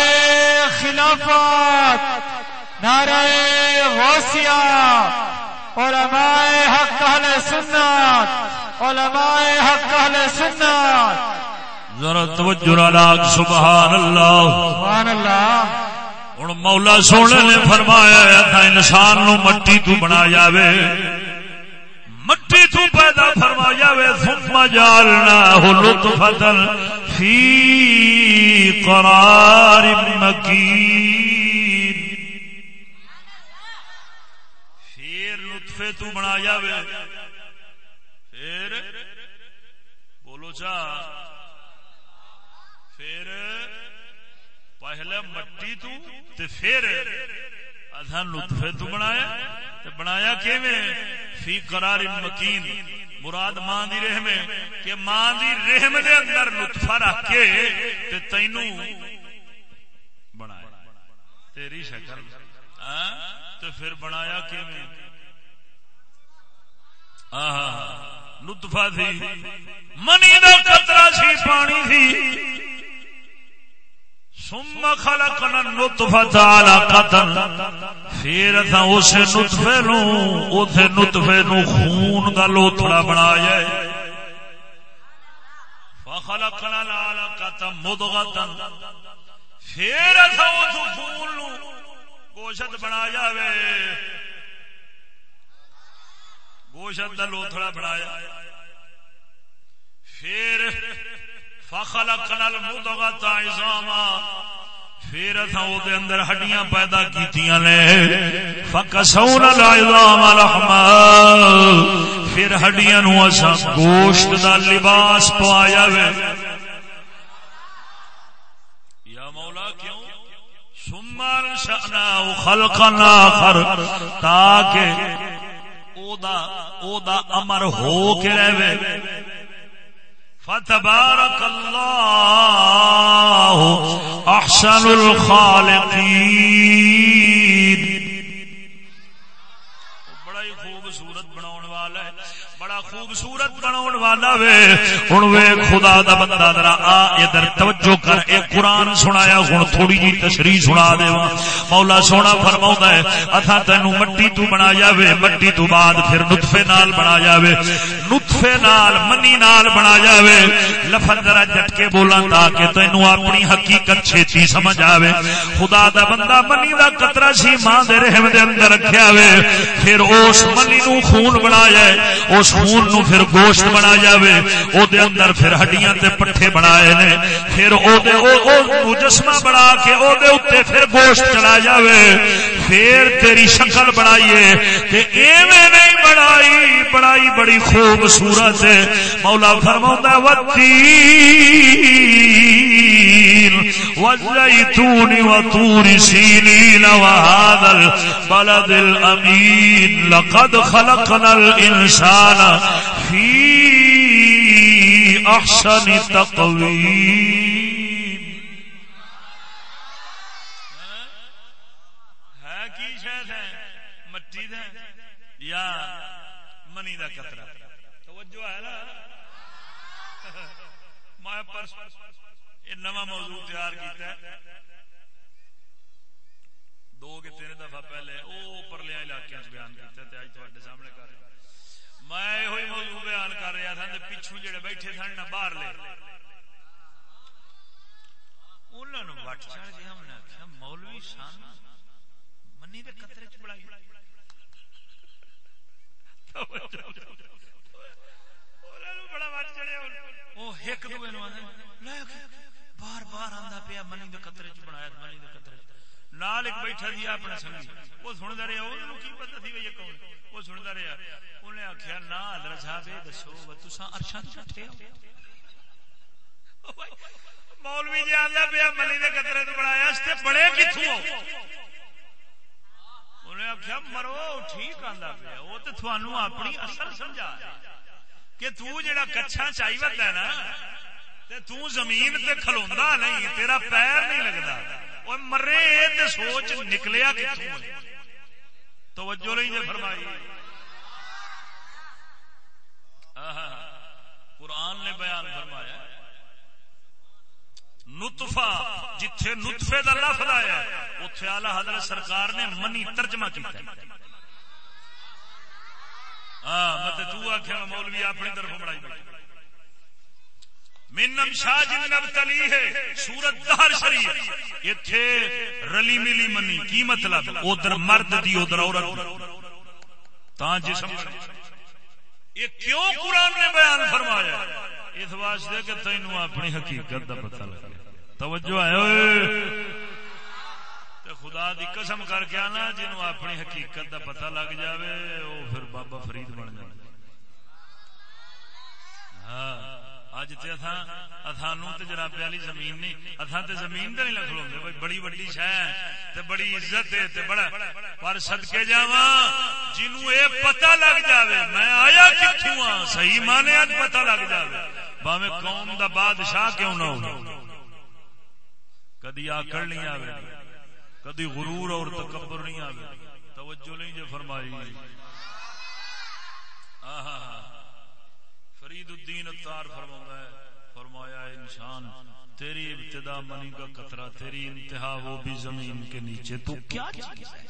علماء حق اہل سنت علماء حق اہل سنت۔ ذرا توجہ لاگ سبحان اللہ۔ سبحان اللہ۔ ہن مولا سونے نے فرمایا تھا انسان نو مٹی تو بنا جاوے۔ مٹی تو پیدا فرما جاوے ثم جعلنا لطفتا فی قرار مکین۔ پھر لطفے تو بنا جاوے پھر بولو چا پھر پہلے مٹی تو تے پھر ادھا لطفے تو بنایا۔ تے بنایا کیویں؟ فی قرار مکین۔ مراد ماں دی رحم ہے کہ ماں دی رحم دے اندر نطفہ رکھ کے تے تینوں بنایا۔ تیری شکل۔ ہاں؟ تے پھر بنایا کیویں؟ آہا۔ نطفہ تھی۔ منی دا قطرہ سی، پانی تھی۔ ثم خلقنا النطفة علقة پھر اسا اس نطفے نو اس نطفے نو خون دا لوتھڑا بنایا فخلقنا العلقة مضغة۔ پھر اسا اس خون نو گوشت بنایا وے۔ گوشت دا لوتھڑا بنایا۔ پھر فخلقنا المضغة عظاما۔ پھر اتھا او دے اندر ہڈیاں پیدا کیتیاں نے۔ فکسونا العظام لحما پھر ہڈیاں نو اسا گوشت دا لباس پوایا وے۔ یا مولا کیوں؟ ثم انشأنا خلقنا آخر تاکہ او دا او دا امر ہو کے رہے۔ فتبارك الله احسن الخالقين بڑا ہی خوبصورت بناؤن والا ہے بڑا خوبصورت بناؤن والا وے۔ ہن وے خدا دا بندہ ذرا آ، ادھر توجہ کر۔ اے قرآن سنایا، ہن تھوڑی جی تشریح سنا دیواں مولا سونا فرماوندا ہے، اتھا تینو مٹی تو بنایا وے، مٹی تو بعد پھر نطفے نال بنایا وے۔ نطفے نال، منی نال بنایا وے۔ لفظ ذرا جٹ کے بولاں تاکہ تینو اپنی حقیقت چھتی سمجھ آوے۔ خدا دا بندہ منی دا قطرہ سی ماں دے رحم دے اندر رکھیا وے۔ پھر اس منی نو خون بنایا ہے۔ اس خون نو پھر گوشت بنا جاوے، او دے اندر پھر ہڈیاں تے پٹھے بنائے نے، پھر او دے او او مجسمہ بنا کے او دے اوتے پھر گوشت چلا جاوے۔ پھر تیری شکل بنائیے، تے ایویں نہیں بنائی بڑائی بڑی خوبصورت ہے۔ مولا فرماوندا والتین والزيتون وطور سينين وهذا البلد الأمين لقد خلقنا الإنسان في أحسن تقويم ہے کی شاید ہے؟ مٹی دے۔ یا منی دا قطرہ۔ توجہ ہے نا؟ میں پرس یہ نواں موضوع تیار کیتا ہے دو کے تین دفعہ پہلے او پرلے علاقے بیان کیتا تے اج تواڈے سامنے کر رہا میں ہوئی موضوع بیان کر رہا تھا تے جڑے بیٹھے سن نہ باہر لے۔ وٹ چڑھ گیا ہم نے آخیا مولوی منی دے قطرے چ بڑائی بڑا وٹ چڑھیا۔ وہ ایک دوے بار بار آندا پیا منی دے قطرے چ بنایا منی دے قطرے نال ایک بیٹھا دی اپنے سنگی۔ وہ سندا رہیا، اونوں کی پتہ سی کون وہ سندا رہیا انہیں آکھیا نا حضرت صاحب اے دسو و تساں عرشاں مولوی جی آندا پیا منی دے قطرے تو بنایا، اس تے بڑے کتھوں ہو۔ انہیں آخیا مرو، ٹھیک آندا پیا۔ وہ تو تھانوں اپنی اصل سمجھا کہ تو جڑا کچھا چاہیے ہے نا، تے تو زمین تے کھلوندا نہیں، تیرا پیر نہیں لگدا۔ او مرے، تے سوچ نکلیا کتھوں توجہ نہیں فرمائی۔ قرآن نے بیان فرمایا نطفہ، جتھے نطفے دا لفظ آیا اتھے اعلی حضرت سرکار نے منی ترجمہ کیتا ہاں مت تو آخیا مولوی اپنی طرف بڑائی بیٹھا۔ من شاج نبتلی ہے، سورت دہر شریف۔ اتھے رلی ملی منی، کی مطلب؟ ادھر مرد دی، ادھر عورت تا جی جسم یہ کیوں قرآن نے بیان فرمایا؟ اس واسطے کہ تینوں اپنی حقیقت دا پتہ لگے۔ توجہ ہے خدا دی قسم کر کے آنا جنوں اپنی حقیقت دا پتہ لگ جاوے، وہ پھر بابا فرید بن جائے ہاں۔ اج تے اتھاں اتھانو تے جناب والی زمین نہیں اتھاں تے زمین تے نہیں لکھ لوندے بھائی بڑی بڑی شے ہے، تے بڑی عزت ہے، تے بڑا پر صدکے جاواں، جنوں اے پتہ لگ جاوے، میں آیا کتھوں ہاں صحیح معنی اج پتہ لگ جاوے۔ باویں قوم دا بادشاہ کیوں نہ ہو کدی آکڑ نہیں آوے، کدی غرور اور تکبر نہیں آوے۔ توجہ نہیں جو فرمائی۔ آہا۔ فرید الدین اتار فرمایا ہے، فرمایا انسان تیری ابتدا منی کا قطرہ، تیری انتہا وہ بھی زمین کے نیچے، تو کیا چیز ہے؟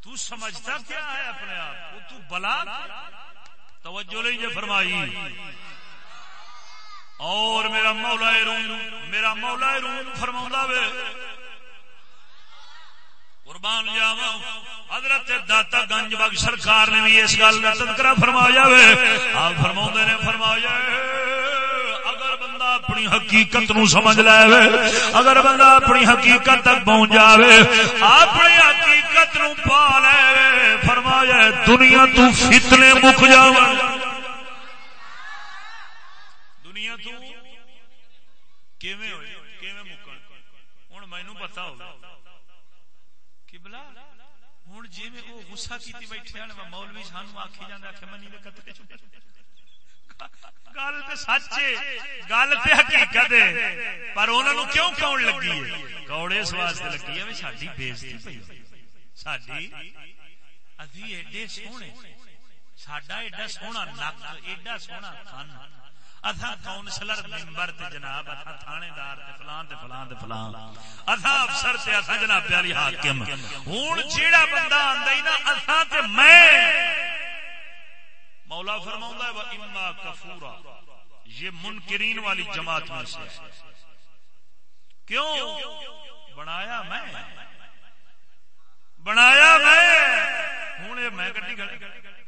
تو سمجھتا کیا ہے اپنے آپ کو؟ تو بلا توجہ نہیں جو فرمائی۔ اور میرا مولا روم، میرا مولا روم فرما وے قربان جاوا حضرت داتا گنج بگ سرکار نے بھی اس گل کا تذکرہ فرمایا وے آپ فرما نے فرمایا اگر بندہ اپنی حقیقت نو سمجھ لے اگر بندہ اپنی حقیقت تک پہنچ جاوے، اپنی حقیقت نو پا لے۔ فرمایا دنیا تو فتنے مک جاوا دنیا تو کیویں مکن ہن مینوں پتہ ہوگا جی میں وہ غصہ کیتی بیٹھے ہیں مولوی سانو آکھی جاندا کہ منی دے قطرے چھوٹے گل تے سچ ہے، گل تے حقیقت ہے، پر انہاں نو کیوں کون لگی ہے؟ کوڑے اس واسطے لگی ہے ساڈی بےزتی پئی ساڈی ادھی ایڈے سونے ساڈا ایڈا سونا نک، ایڈا سونا کان اتھا کاؤنسلر ممبر تے جناب اتھا تھانے دار تے فلان تے فلان تے فلان۔ اتھا افسر تے اتھا جناب پیاری حاکم۔ ہن جیڑا بندہ آندا نا اتھا تے میں۔ مولا فرماوندا ہے وا اما کفورا۔ یہ منکرین والی جماعت میں سے کیوں؟ بنایا میں۔ بنایا میں۔ ہن اے میں گڈی کھڑا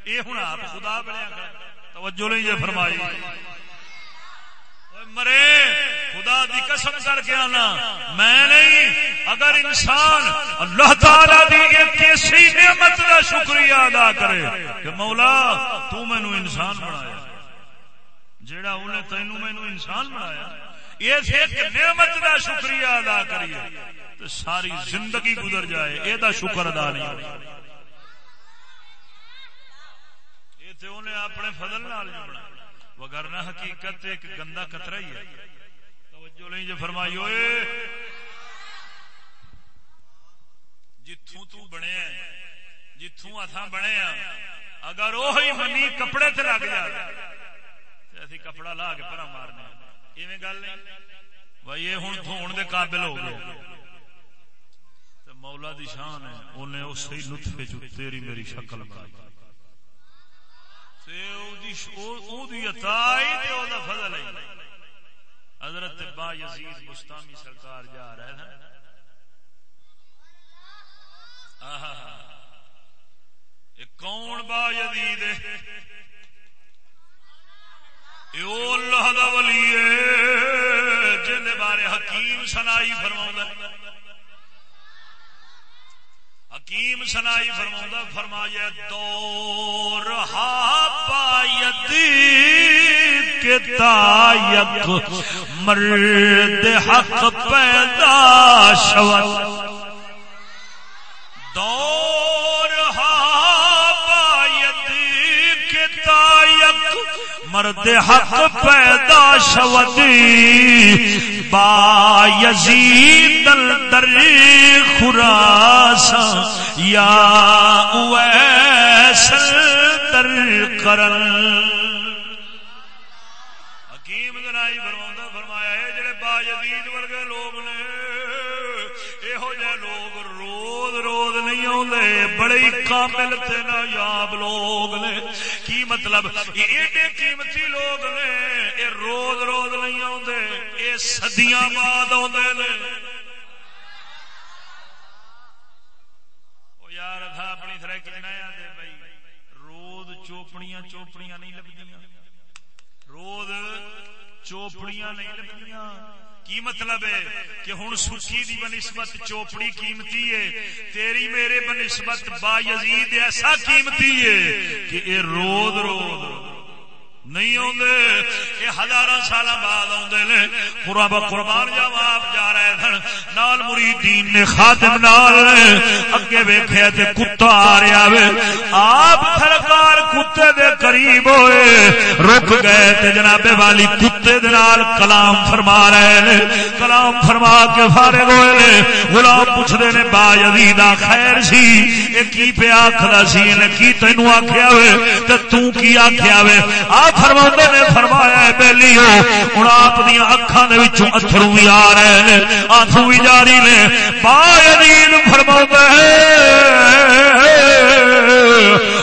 اے ہن آپ خدا بنیا کھڑا توجہ نہیں یہ فرمائی۔ مرے، خدا دی قسم کر کے آنا۔ میں نہیں، اگر انسان اللہ تعالی دی ایک ایسی نعمت کا شکریہ ادا کرے کہ مولا، تو مینو انسان بنایا۔ جیڑا انہیں تینو مینو انسان بنایا۔ اس ایک نعمت کا شکریہ ادا کریے تو ساری زندگی گزر جائے۔ یہ شکر ادا نہیں یہ انہیں اپنے فضل نال جو بنایا۔ وگرنا حقیقت ایک گندا کترا ہی ہے۔ توجہ نہیں جو فرمائی ہوئے۔ جتوں تو بنے ہیں جتوں اتھا بنے ہیں، اگر وہی منی کپڑے تے لگ جائے، تے اسی کپڑا لا کے پرا مارنے ایویں گل نہیں۔ بھائی، یہ ہوں دھون دے قابل ہو گئے۔ مولا دی شان ہے انہیں اسی لطفے جو تیری میری شکل بنائی۔ حضرت با یزید مستامی سرکار جا رہے ہیں۔ کون با یزید اللہ دا ولی جن بارے حکیم سنائی فرما حکیم سنائی فرما فرمایا دور پایت کے تایک مرد حق پیدا شوت دور مرد حق پیدا شوتی با یزید در خراسا یا اویسل در قرن۔ حکیم دنائی فرماتا فرمایا ہے، جڑے با یزید ورگے لوگ نے یہو جہ لوگ روز روز نہیں آتے بڑے کامل تے نایاب لوگ نے। کی مطلب؟ ایڈے قیمتی لوگ نے। یہ روز روز نہیں آتے یہ سدیاں بعد آتے نے। یار تھا اپنی طرح کتنا آتے بھائی। روز چوپڑیاں چوپڑیاں نہیں لگتی روز چوپڑیاں نہیں لگتی کی مطلب ہے کہ ہوں سکی دی بنسبت چوپڑی قیمتی ہے؟ تیری میرے بنسبت با یزید ایسا قیمتی ہے کہ اے روز روز نہیں آدھے یہ ہزار سال بعد آدھے نے۔ قرآن قربان جاوا آپ جا رہے سن۔ نال مریدین نے خاتم نال اگے ویخیا تے کتا آ رہا وے۔ آپ کتے دے قریب ہوئے۔ رک گئے تے جناب والی کتے دے نال کلام فرما رہے نے۔ کلام فرما کے فارغ ہوئے نے۔ غلام پوچھتے نے، با یزید خیر سی۔ یہ کی پہ آخر سی؟ نے کی تینوں آخیا وے تے تو کی آخیا وے آپ فرما نے، فرمایا بہلی ہو ہوں آپ دیا اکھان اترو بھی آ رہے ہیں آنسو بھی جاری نے۔ با یزید باید فرما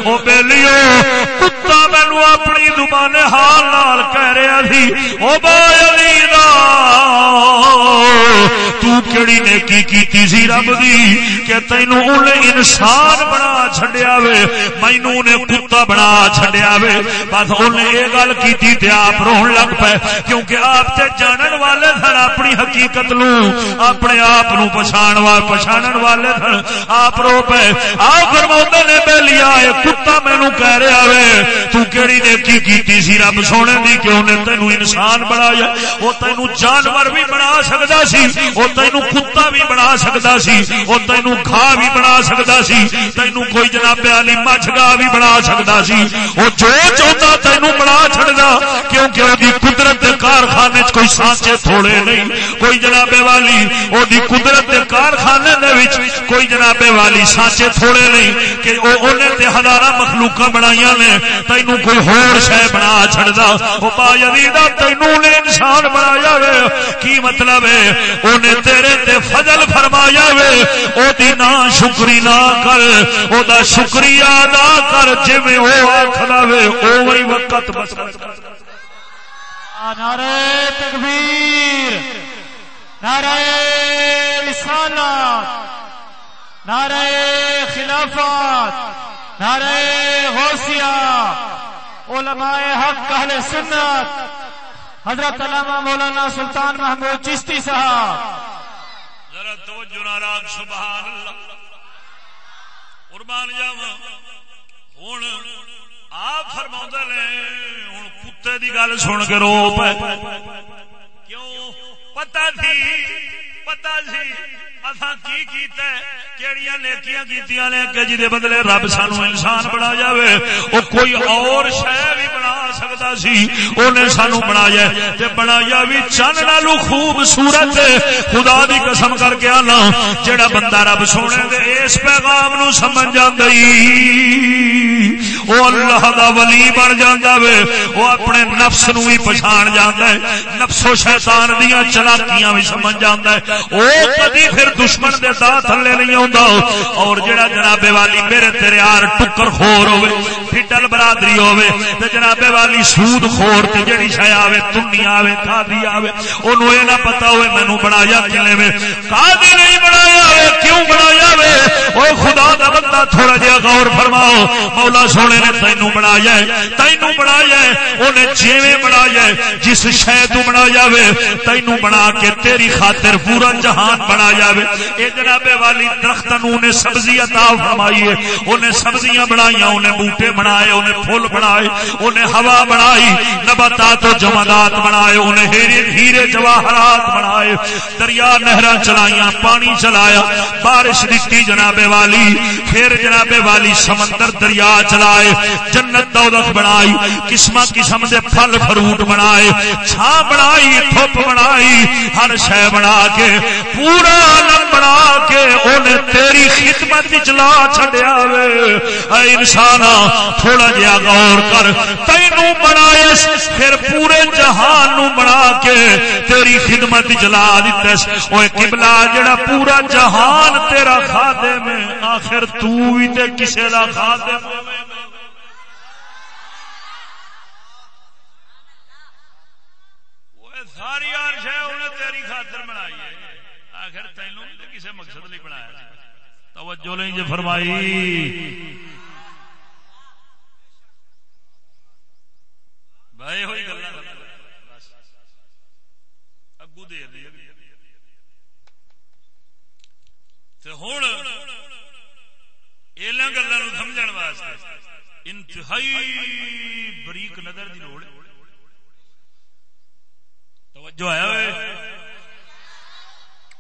وہ بہلی لیو کتا مینو اپنی دبان حال نال کہہ رہا سی وہ باید کیڑی نیکی کیتی سی رب دی کہ تینو انہیں انسان بنا چھڈیا وے مینو نے کتا بنا چھڈیا وے۔ بس انہیں یہ گل کیتی تے آپ رون لگ پے، کیونکہ آپ تے جانن والے سن، اپنی حقیقت نو، اپنے آپ نو پچھان والے پچھانن والے سن۔ آپ رو پے آ فرماؤں نے بے لیا، اے کتا مینو کہہ رہا وے، تو کیڑی نیکی کیتی سی، رب سونے دی کہ انہیں تینو انسان بنایا وہ تینو جانور بھی بنا سکتا سی وہ تینو کتا بھی بنا سکتا سی وہ تینو کھا بھی بنا سکتا سی، تینو کوئی جناب علی مچھ مچھگا بھی بنا سکتا سی۔ وہ جو چاہتا تینو بنا چڑھتا کیونکہ وہ قدرت دے کارخانے وچ کوئی سانچے تھوڑے نہیں۔ کوئی جناب والی وہ قدرت دے کارخانے دے وچ کوئی جناب والی سانچے تھوڑے نہیں کہ انہیں ہزار مخلوق بنائی نے، تینو کوئی ہور شہ بنا چڑھتا وہ پا یعنی جی تینو نے انسان بنایا وے۔ کی مطلب ہے؟ انہیں تیرے تے فضل فرمایا وے۔ او دی نا شکری نہ کر، او دا شکریہ ادا کر، جویں او آکھدا وے او وہی وقت بسر نعرہ تکبیر، نعرہ رسالت، نعرہ خلافت، نعرہ غوثیہ۔ علماء حق، اہل سنت، حضرت علامہ مولانا سلطان محمود چشتی صاحب۔ ذرا توجہ ناراض سبحان اللہ۔ قربان جاوا ہوں آپ فرما نے ہوں کتے کی گل سن کے رو پہ کیوں؟ پتا تھی پتا سی اصا کی کیتا ہے؟ کیڑیاں نیکیاں کیتیاں نے کہ جی بدلے رب سانو انسان بنا جاوے؟ او کوئی اور شے بھی بنا سکتا سی، اونے سانو بنایا تے بنایا بھی چن نالو خوبصورت خدا دی قسم کر کے آنا جڑا بندہ رب سونے دے اس پیغام نو سمجھ جاندی او اللہ دا ولی بن جاندا وے۔ او اپنے نفس نو بھی پہچان جاندا ہے۔ نفس و شیطان دیاں چلاکیاں بھی سمجھ جاندا ہے۔ او کدی پھر دشمن دے دا تھلے نہیں اور جڑا جناب والی میرے تیرے آر ٹکر خور ہوئے، فٹل برادری ہوئے، تے جناب والی سود خور تے جڑی شے آوے، تنی آوے، کھادی آوے، اونوں اے نہ پتہ ہوئے مینوں بنایا کنے میں۔ کادی نہیں بنایا ہوئے، کیوں بنایا وے او خدا دا بندہ تھوڑا جہا غور فرماؤ۔ مولا سونے نے تینوں بنایا ہے، تینوں بنایا ہے، اونے جیویں بنایا ہے، جس شے تو بنایا وے تینوں بنا کے تیری خاطر پورا جہان بنایا وے اے جناب والی درخت نے سبزی عطا فرمائی ہے، انہیں سبزیاں بنائی انہیں بوٹے بنائے، انہیں پھول بنائے، انہیں ہوا بنائی، نباتات و جمادات بنائے، انہیں ہیرے ہیرے جواہرات بنائے، دریا نہر چلائیاں، پانی چلایا بارش دکھتی جناب والی، پھر جناب والی سمندر دریا چلائے، جنت دولت بنائی قسم قسم دے پھل فروٹ بنائے چھا بنائی، تھوپ بنائی، ہر شہ بنا کے پورا عالم بنا کے انہیں تیری خدمت چلا چڈیا وے۔ انسان تھوڑا جہا غور کر۔ تینو بنائے پھر پورے جہان نو بنا کے تیری خدمت چلا دیتے وہ کبلا جڑا پورا جہان تیرا کھادے میں آخر تو بھی تے کسے دا کھادے میں ساری شہ انہیں تیری خاطر بنائی ہے آخر تینوں کسی مقصد نہیں بنایا توجہ نہیں جی فرمائی۔ بھائی، ہوئی گل اگو دے ہوں یہ گلوں سمجھ واسطے انتہائی بریک نظر کی لوڑ توجہ ہے۔ ہوئے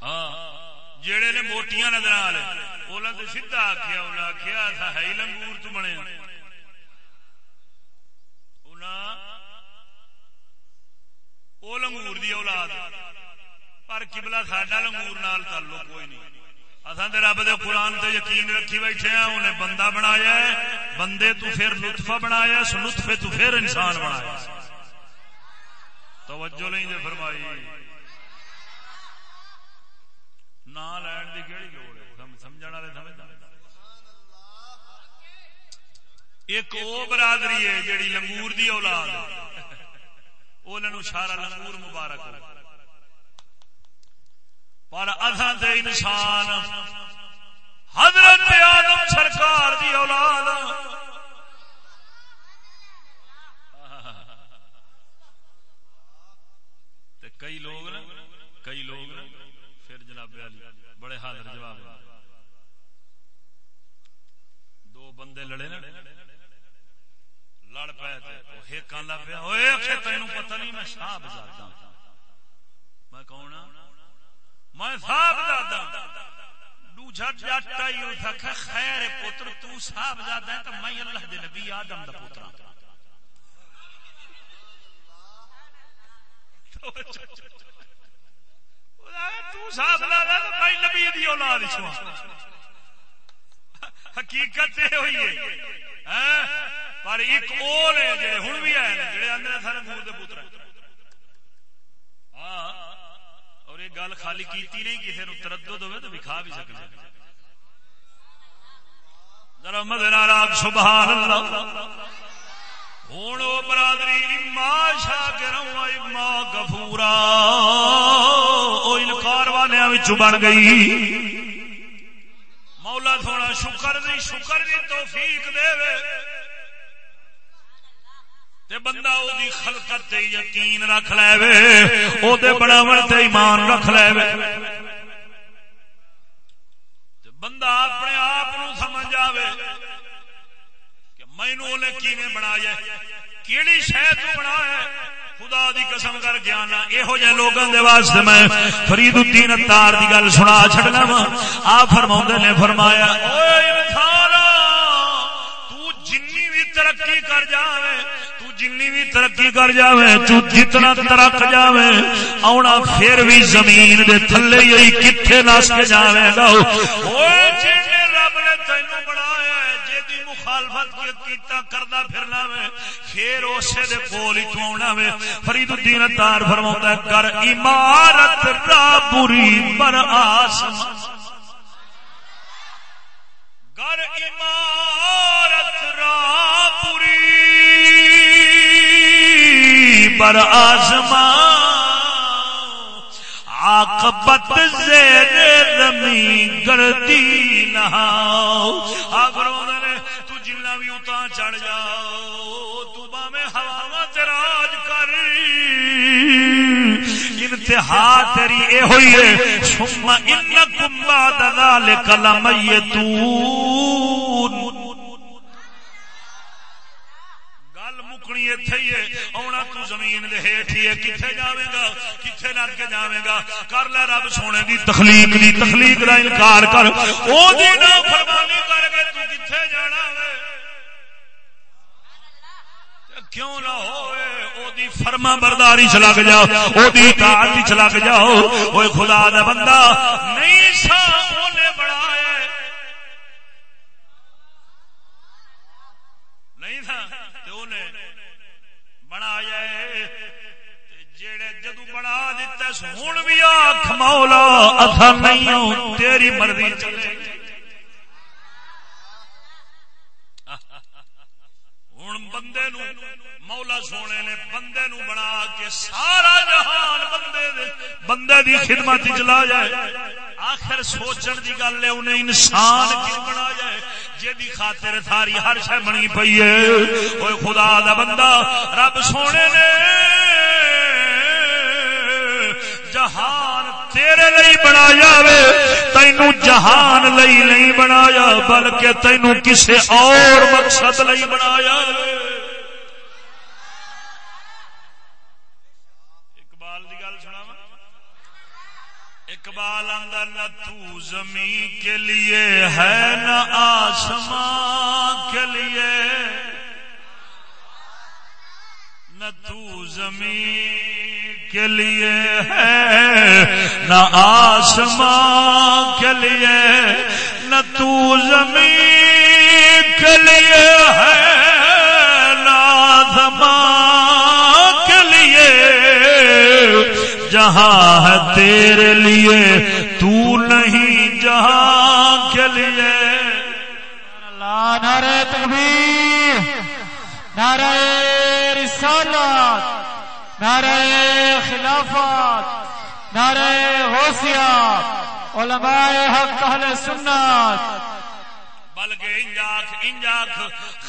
ہاں۔ جڑے نے موٹیاں نظر والے انہوں نے سیدھا آخیا انہیں آخیا ایسا ہے ہی لنگور تو بنے وہ لنگور دی اولاد۔ پر کبلا ساڈا لنگور نال تعلق کوئی نہیں۔ اصل تو رب دے قرآن تے یقین رکھی بیٹھے ہیں انہیں بندہ بنایا ہے، بندے تو پھر لطفہ بنایا اس لطفے تو پھر انسان بنایا توجہ نہیں دے فرمائی۔ نہ لین کی کہڑی لوڑ ہے؟ سمجھ والے سمجھ ایک وہ برادری ہے جیڑی لنگور دی اولاد وہ سارا لنگور مبارک ہو۔ پر ادھا تے انسان حضرت آدم سرکار دی اولاد کئی لوگ نا کئی لوگ نا پھر جناب علی بڑے حاضر جواب دو بندے لڑے نا۔ لڑ پے ایک آدھا پیا تین پتہ نہیں میں صاحب جاتا ہاں۔ میں کون ہوں میں صاحب دادا ہاں۔ دوجا جٹ آئی تھا خیر پتر، تو صاحب زیادہ ہے تو میں اللہ دے نبی آدم دا پتر ہاں تو صاحب دادا تو میں نبی اولاد حقیقت یہ ہوئی ہے۔ ہاں؟ پر ایک اور جڑے بھی آئے جڑے سارے مور ہاں؟ اور یہ گل خالی کیتی نہیں کسی نو تردد ہوئے تو دکھا بھی سکتے ذرا سبحان اللہ۔ ہوں وہ برادری اما شاگر اما گفورا وہ انکار والے بن گئی مولا تھوڑا شکر نہیں شکر نہیں توفیق دے تے بندہ او دی خلقت تے یقین رکھ لے وے او دے بناون تے ایمان رکھ لے وے تے بندہ اپنے آپ نو سمجھ آوے کہ مینوں نے کیویں بنایا کیڑی شے تو بنایا خدا دی قسم کر گیا نا یہو جہ لوگوں دے واسطے میں فرید الدین اتار دی گل سنا چھڈنا وا آ فرماوندے نے، فرمایا اوے انسان، تو جنی بھی ترقی کر جاوے جنی بھی ترقی کر جاوے، تو جتنا ترق جاوے آنا پھر بھی زمین دے تھلے ہی کتنے نس کے جاوے گا۔ رب نے کیتا کردا پھرنا وے، پھر اسے دے کول ہی تو وے۔ فرید الدین تار فرماتا ہے کر عمارت را بری بر آسمان۔ گر عمارت را بری پر آسمان۔ عاقبت زیر رمی گردی نہاؤ۔ آگروں نے جنا بھی اتا چڑھ جاؤ، تو میں ہوا تراج کر۔ انتہا تیری اے ہوئی ہے، ثم انکم بعد ذلک لمیتون۔ مکنی اتنے ہی ہے۔ آنا تو زمین دے ہیٹ ہی ہے۔ کتنے جاوے گا کتنے نٹ کے جاوے گا کر لے رب سونے دی تخلیق دی۔ تخلیق دا انکار کر۔ او دی نا فرمانی کر کے تو کتنے جانا کیوں نہ ہوئے؟ او دی فرما برداری چ لگ جاؤ۔ او دی اطاعت چ لگ جاؤ۔ اوے خدا دا بندہ نہیں سا اونے نہیں تھا؟ بنایا جڑے جدو بنا دیتا ہوں بھی آخ مولا اتھا نہیں ہوں تیری مرضی چلے۔ ہوں بندے نو مولا سونے نے بندے نو بنا کے سارا جہان بندے دے بندے دی خدمت چلا جائے۔ آخر سوچن دی گل ہے انہیں انسان کیوں بنا جائے جی خاطر تھاری ہر شہ بنی پی ہے۔ خدا دا بندہ، رب سونے نے جہان تیرے لئی بنایا وے۔ تینو جہان لئی نہیں بنایا، بلکہ تینو کسے اور مقصد لئی بنایا۔ اقبال اقبال اندر نہ تو زمین کے لیے ہے نہ آسمان کے لیے۔ نہ تو زمین کے لیے ہے نہ آسمان کے لیے۔ نہ تو زمین کے لیے ہے جہاں ہے تیرے لیے، تو نہیں جہاں کے لیے۔ نعرہ تکبیر، نعرہ رسالت، نعرہ خلافت، نعرہ غوثیات علماء حق اہل سنت بلکہ انجاک انجاک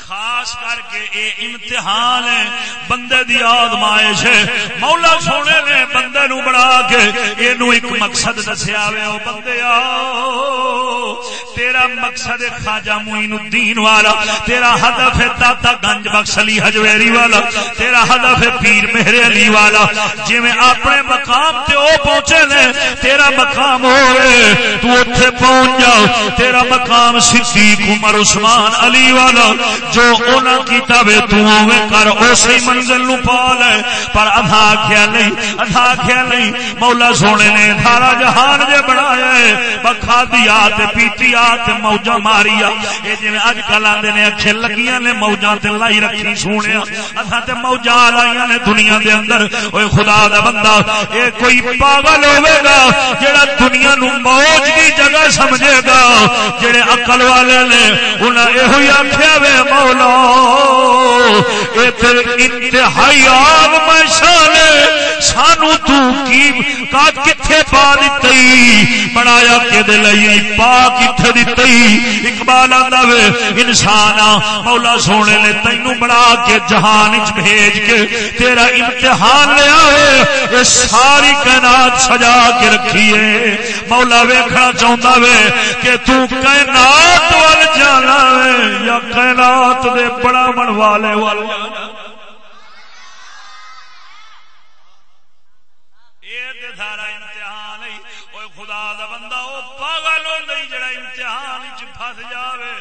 خاص کر کے اے امتحان ہے، بندے دی آدمائش ہے۔ مولا سونے نے بندے نو بنا کے اینو ایک مقصد دسیا وے، او بندے آؤ تیرا مقصد خواجہ معین الدین والا، تیرا ہدف ہے داتا گنج بخش علی حجویری والا، تیرا ہدف ہے پیر مہر علی والا۔ جی میں اپنے مقام تے او پہنچے نے، تیرا مقام ہوئے تو اتھے پہنچ جاؤ تیرا مقام صدیق صدیق عمر عثمان علی والا، جو اونا کیتا وے تو ہوئے، کر اسی منزل نو پا لے۔ پر ادھا کیا نہیں، ادھا کیا نہیں۔ مولا سونے نے دھارا جہان جے بنایا ہے۔ بکھا دیا تے پیتی تے موجا ماریا۔ اے جی میں اج کل آندے نے اکھے لگیاں نے موجاں تے لائی رکھی سونے۔ ادھا تے موجا لائیاں نے دنیا دے اندر۔ اوے خدا دا بندہ، اے کوئی پاگل ہوے گا، جڑا دنیا نو موج کی جگہ سمجھے گا، جڑے عقل والے نے انہاں ایہو ہی آکھیا وے مولا اے تے انتہائی آگ میں سانو تو کی کا کتھے پا دتی بنایا کہ دے پا کتھے دتی اقبال آندا وے انسان مولا سونے نے تینو بنا کے جہان وچ بھیج کے تیرا امتحان لیا ہے، یہ ساری کائنات سجا کے رکھی ہے۔ مولا ویکھنا چاہندا وے کہ تو کائنات ول جانا ہے یا کائنات دے بڑا من والے وال سارا امتحان خدا دا بندہ وہ پاگل ہو جڑا امتحان فس جاوے۔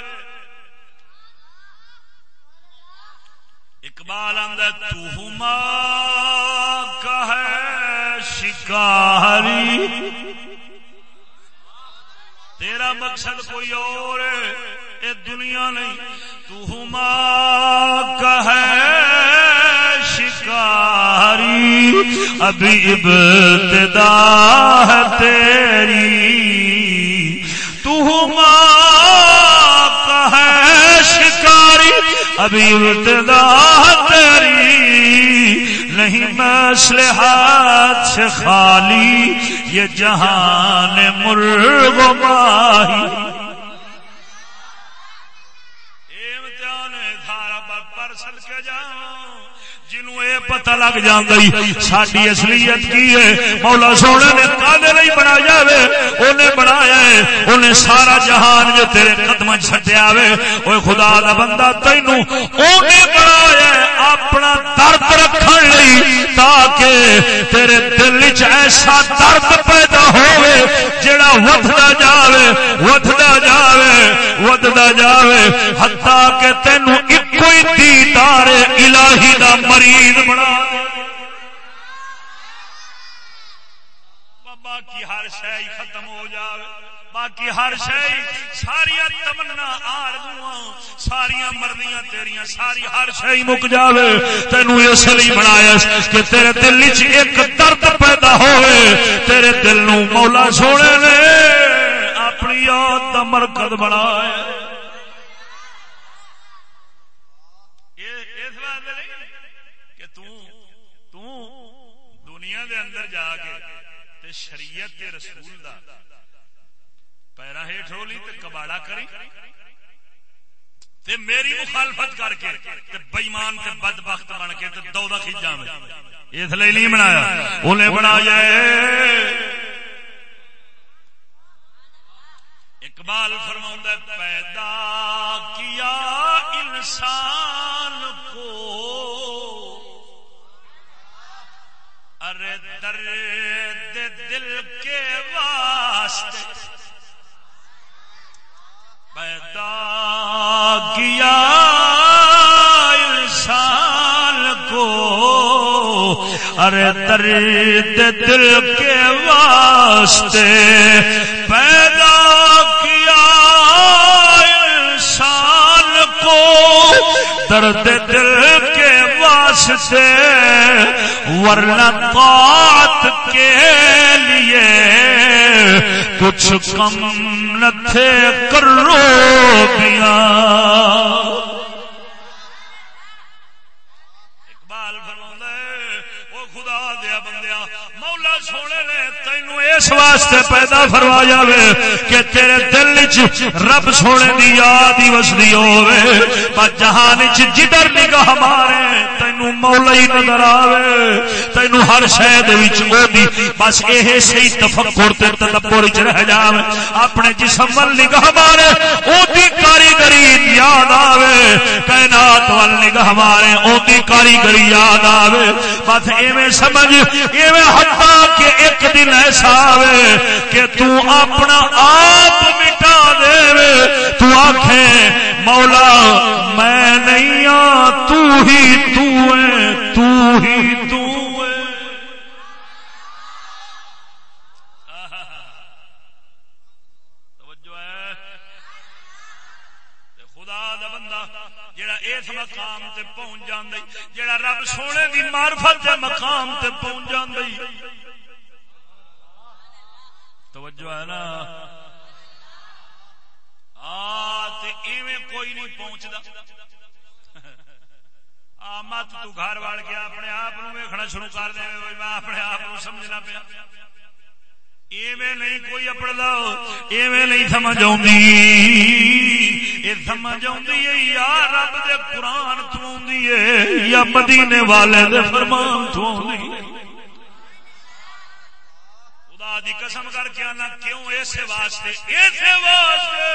اقبال اندر تہما کا ہے شکاری؟ تیرا مقصد کوئی اور اے دنیا نہیں۔ تہما کا ہے شکاری، ابھی ابتدا ہے تیری۔ تہما کا ہے شکاری، ابھی ابتدا تیری۔ نہیں مسل ہاتھ سے خالی، یہ جہان مرغ ماہی۔ جنوں اے پتہ لگ جاندی ساڈی اصلیت کی ہے۔ مولا سونے نے کادے لئی بنایا وے، اونے بنایا ہے۔ اونے سارا جہان جو تیرے قدم چھڈیا وے اوے خدا دا بندہ تینوں اونے بنایا ہے، اپنا درد رکھن لئی تاکہ تیرے دل وچ ایسا درد پیدا ہوے جڑا ودھدا جاوے ودھدا جاوے ودھدا جاوے۔ حتا کہ تینوں اکو ہی دیدار الہی دا مریض بنا باقی ہر شہ ختم ہو باقی ہر شہ ساری تمنا آرزو ساری مردیاں تیریاں، ساری ہر شہ مک جائے تینو اس لیے بنایا کہ تیرے دل چ ایک درد پیدا ہوئے تیرے دل نو مولا سونے نے اپنی یاد کا مرکز بنایا دنیا دے اندر جا کے شریعت کے رسول پیرا ہیٹ ہو لی کباڑا کری تے میری مخالفت کر کے تے بےمان تے بد بخت بن کے تے دو دا کھجا اس لیے نہیں بنایا۔ انہیں بنایا اقبال فرما پیدا کیا انسان کو؟ ارے درد دل کے واسطے پیدا کیا انسان کو۔ ارے درد دل کے واسطے پیدا کیا انسان کو۔ درد دل کے واسطے، ورنہ طاعت کے لیے کچھ کم نہ تھے کرو دیا۔ اقبال فرما وہ خدا دیا بندیا مولا سونے نے تینو اس واسطے پیدا فرمایا وے کہ تیرے دل چ رب سونے دی یاد ہی وسدی ہوے پر جہان چ جدر نگاہ مارے، تینو مولا ہی نظر آوے۔ تینو ہر شے دے وچ او بس اے صحیح تفکر تے تدبر وچ رہ جاوے۔ اپنے جسم ول نگاہ مارے او کاریگری یاد آوے۔ کائنات ول نگاہ مارے او کاریگری یاد آوے۔ بس ایویں سمجھ، ایویں ہٹا کہ ایک دن ہے ایسا آوے کہ تو اپنا آپ مٹا دے تو آنکھیں مولا، میں نہیں ہاں تو ہی تو ہے، تو ہی تو ہے۔ توجہ ہے۔ خدا دا بندہ، جڑا اس مقام تے پہنچ جاندی جڑا رب سونے دی معرفت دے مقام تے پہنچ جاندی توجہ ہے نا ایویں کوئی نہیں پہنچدا. آ مت تو گھر وڑ کے اپنے آپ نو ویکھنا شروع کر دے میں اپنے آپ سمجھنا پیا. ایویں نہیں کوئی اپڑدا، ایویں نہیں سمجھ آوندی. اے سمجھ آوندی یا رب دے قرآن تو آوندی یا مدینے والے دے فرمان تو آوندی خدا دی قسم کر کے آنا، کیوں ایسے واسطے؟ ایسے واسطے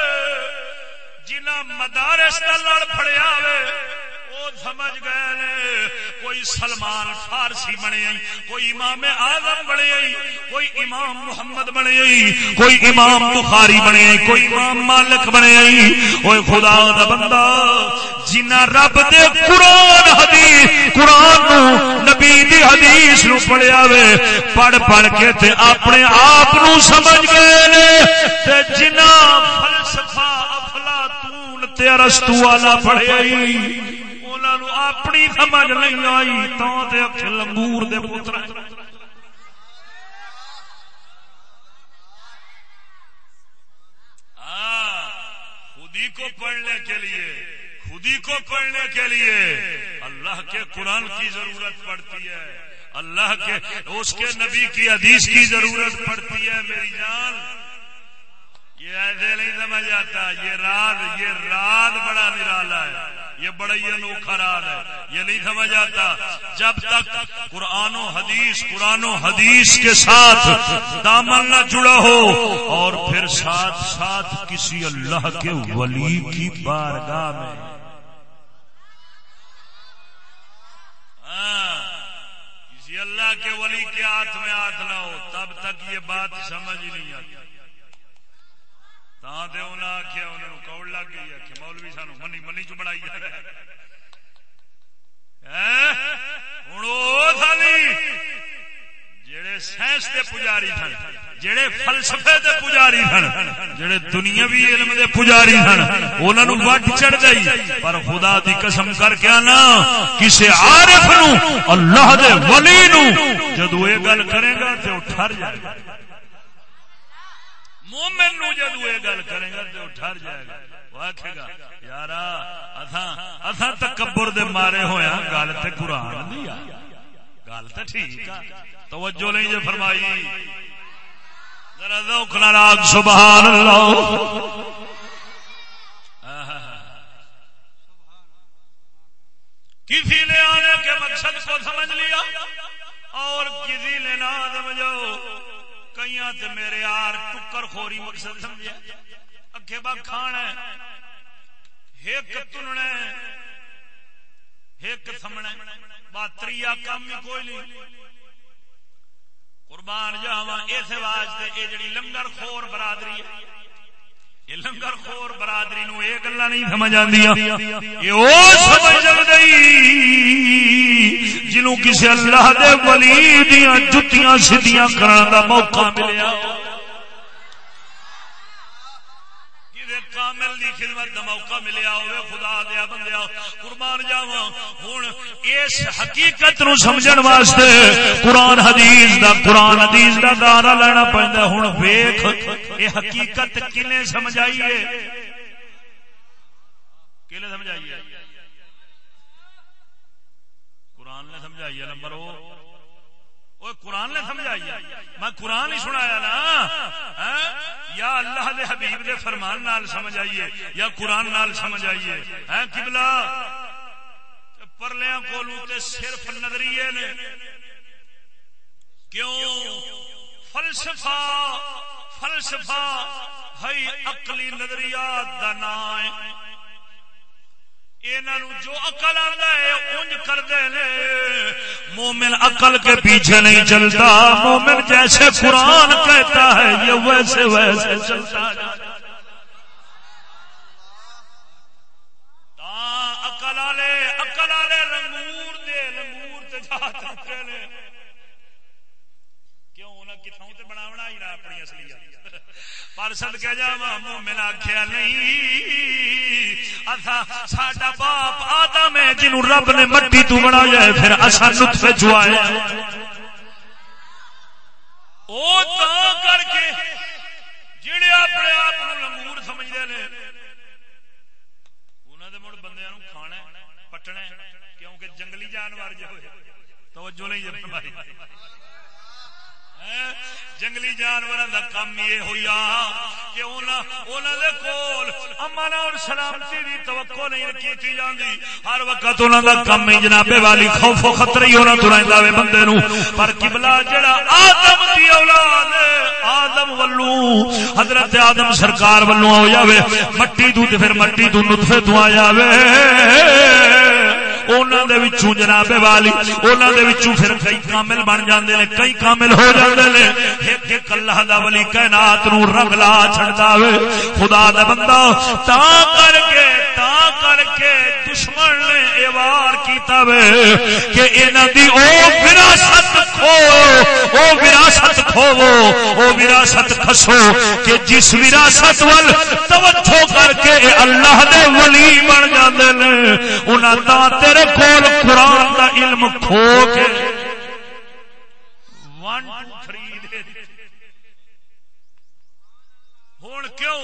جنہ مدارس کا لڑ پڑیا ہوئے وہ سمجھ گئے نے۔ کوئی سلمان فارسی بنے کوئی امام اعظم بنے کوئی امام محمد بنے کوئی امام بخاری بنے کوئی امام مالک بنے آئی۔ وہ خدا دا بندہ، جنہ رب دے قرآن حدیث، قرآن نو نبی دی حدیث نو پڑھیا وے، پڑھ پڑھ کے تے اپنے آپ نو سمجھ گئے نے۔ تے جنہ فلسفہ، افلاطون تے ارسطو والا پڑھیا ہی نو اپنی سمجھ نہیں آئی تو تے اکھ لنگور دے پتر ہاں، خودی کو پڑھنے کے لیے، خودی کو پڑھنے کے لیے اللہ کے قرآن کی ضرورت پڑتی ہے۔ اللہ کے، اس کے نبی کی حدیث کی ضرورت پڑتی ہے، میری جان۔ یہ ایسے نہیں سمجھ آتا، یہ راز یہ راز بڑا نرالا ہے، یہ بڑا ہی انوکھا راز ہے، یہ نہیں سمجھ آتا۔ جب تک قرآن و حدیث، قرآن و حدیث کے ساتھ دامن نہ جڑا ہو، اور پھر ساتھ ساتھ کسی اللہ کے ولی کی بارگاہ میں۔ ہاں، کسی اللہ کے ولی کے ہاتھ میں ہاتھ نہ ہو، تب تک یہ بات سمجھ ہی نہیں آتی۔ انہاں آکھیا انہاں نوں کوڑ لگ گئی ہے کہ مولوی سانو منی منی چ بڑائی جا رہا ہے ہن او جڑے سائنس دے پجاری سن جڑے فلسفے دے پجاری سن جڑے دنیاوی علم دے پجاری سن انہاں نوں وٹ چڑھ گئی پر خدا دی قسم کر کے نا کسے عارف نو اللہ دے ولی نو جدو یہ گل کرے گا تے وہ ٹھر جائے گا مومن نو جدو یہ گل کرے گا تو ٹھر جائے گا۔ وہ آخے گا یار اصا تکبر دے مارے ہویا ہاں، گل تے قرآن دی گل تو ٹھیک توجہ نہیں جو فرمائی۔ ذرا ذوق نال سبحان اللہ۔ کسی نے آنے کے مقصد کو سمجھ لیا اور کسی نے نہ سمجھو۔ کئی میرے یار ٹکر خوری مقصد سمجھا اگے با کھانا ایک تننا ایک تھمنا باتریا کام ہی کوئی نہیں۔ قربان جاواں اس واسطے اے جڑی لنگر خور برادری ہے۔ یہ لنگر خور برادری نو یہ گلا نہیں سمجھ آدی جنوں کسی اللہ دے ولی دیا جتیاں سدیاں کرنے کا موقع ملیا۔ کامل دی خدمت دا موقع ملیا ہوئے، خدا دیا بندیا، قربان جاوا ہوں اس حقیقت نو سمجھن واسطے قرآن حدیث دا، قرآن حدیث دا دارا لینا پہندا ہوں ویکھ، اے حقیقت کنے سمجھائی سمجھائیے؟ کنے سمجھائی سمجھائیے؟ قرآن نے سمجھائی سمجھائیے نمبر وہ قرآن نے سمجھائی میں قرآن ہی سنایا نا۔ ہاں؟ یا اللہ دے حبیب دے فرمان نال سمجھ آئیے یا قرآن نال سمجھ آئیے کبلا ہاں پرلیا کو صرف نظریے نے۔ کیوں؟ فلسفہ فلسفہ ہے اقلی نظریات دا نام جو اقل آتا ہے انج کرتے مومن عقل کے پیچھے نہیں چلتا۔ مومن جیسے قرآن کہتا ہے، یہ ویسے ویسے چلتا والے اقل والے لنگور دے، لنگور تے نے۔ کیوں انہیں کتوں تے بناونا ہی نہ اپنی اصلیت؟ پر سد کے جا مومن آخیا نہیں ساڈا باپ آدم ہے جنوں رب نے مٹی تو بنایا ہے پھر اصا نطفے چوایا او تا کر کے جڑے اپنے آپ لنگور سمجھتے ہیں انہوں نے مڑ بندے کھانا پٹنا کیونکہ جنگلی جانور جو ہوئے توجہ نہیں جب ہماری جنگلی جانور کام یہ کہ اور سلامتی توقع نہیں ہر وقت کم ہی جنابے والی خوف و خطرہ ہی ہونا تو بندے نو۔ پر قبلہ جڑا آدم دی اولاد آدم ولو، حضرت آدم سرکار ولو ہو جاوے مٹی تو پھر مٹی تو نطفے تو آ جاوے جناب والی پھر کئی کامل بن جاندے نے، کئی کامل ہو جاندے نے۔ ایک ایک اللہ دا ولی کائنات نو رنگ لا چھڑدا وے خدا دا بندہ، تا کر کے تا کر کے دشمن نے ایوار کیتا وے کہ انہاں دی او وراثت کھو، او وراثت کھوو، او وراثت کھسو کہ جس وراثت ول توجہ کر کے اللہ دے ولی بن جاندے نے، انہاں دا تیرے کول قرآن دا علم کھو کے۔ ون ٹو تھری ہوں کیوں؟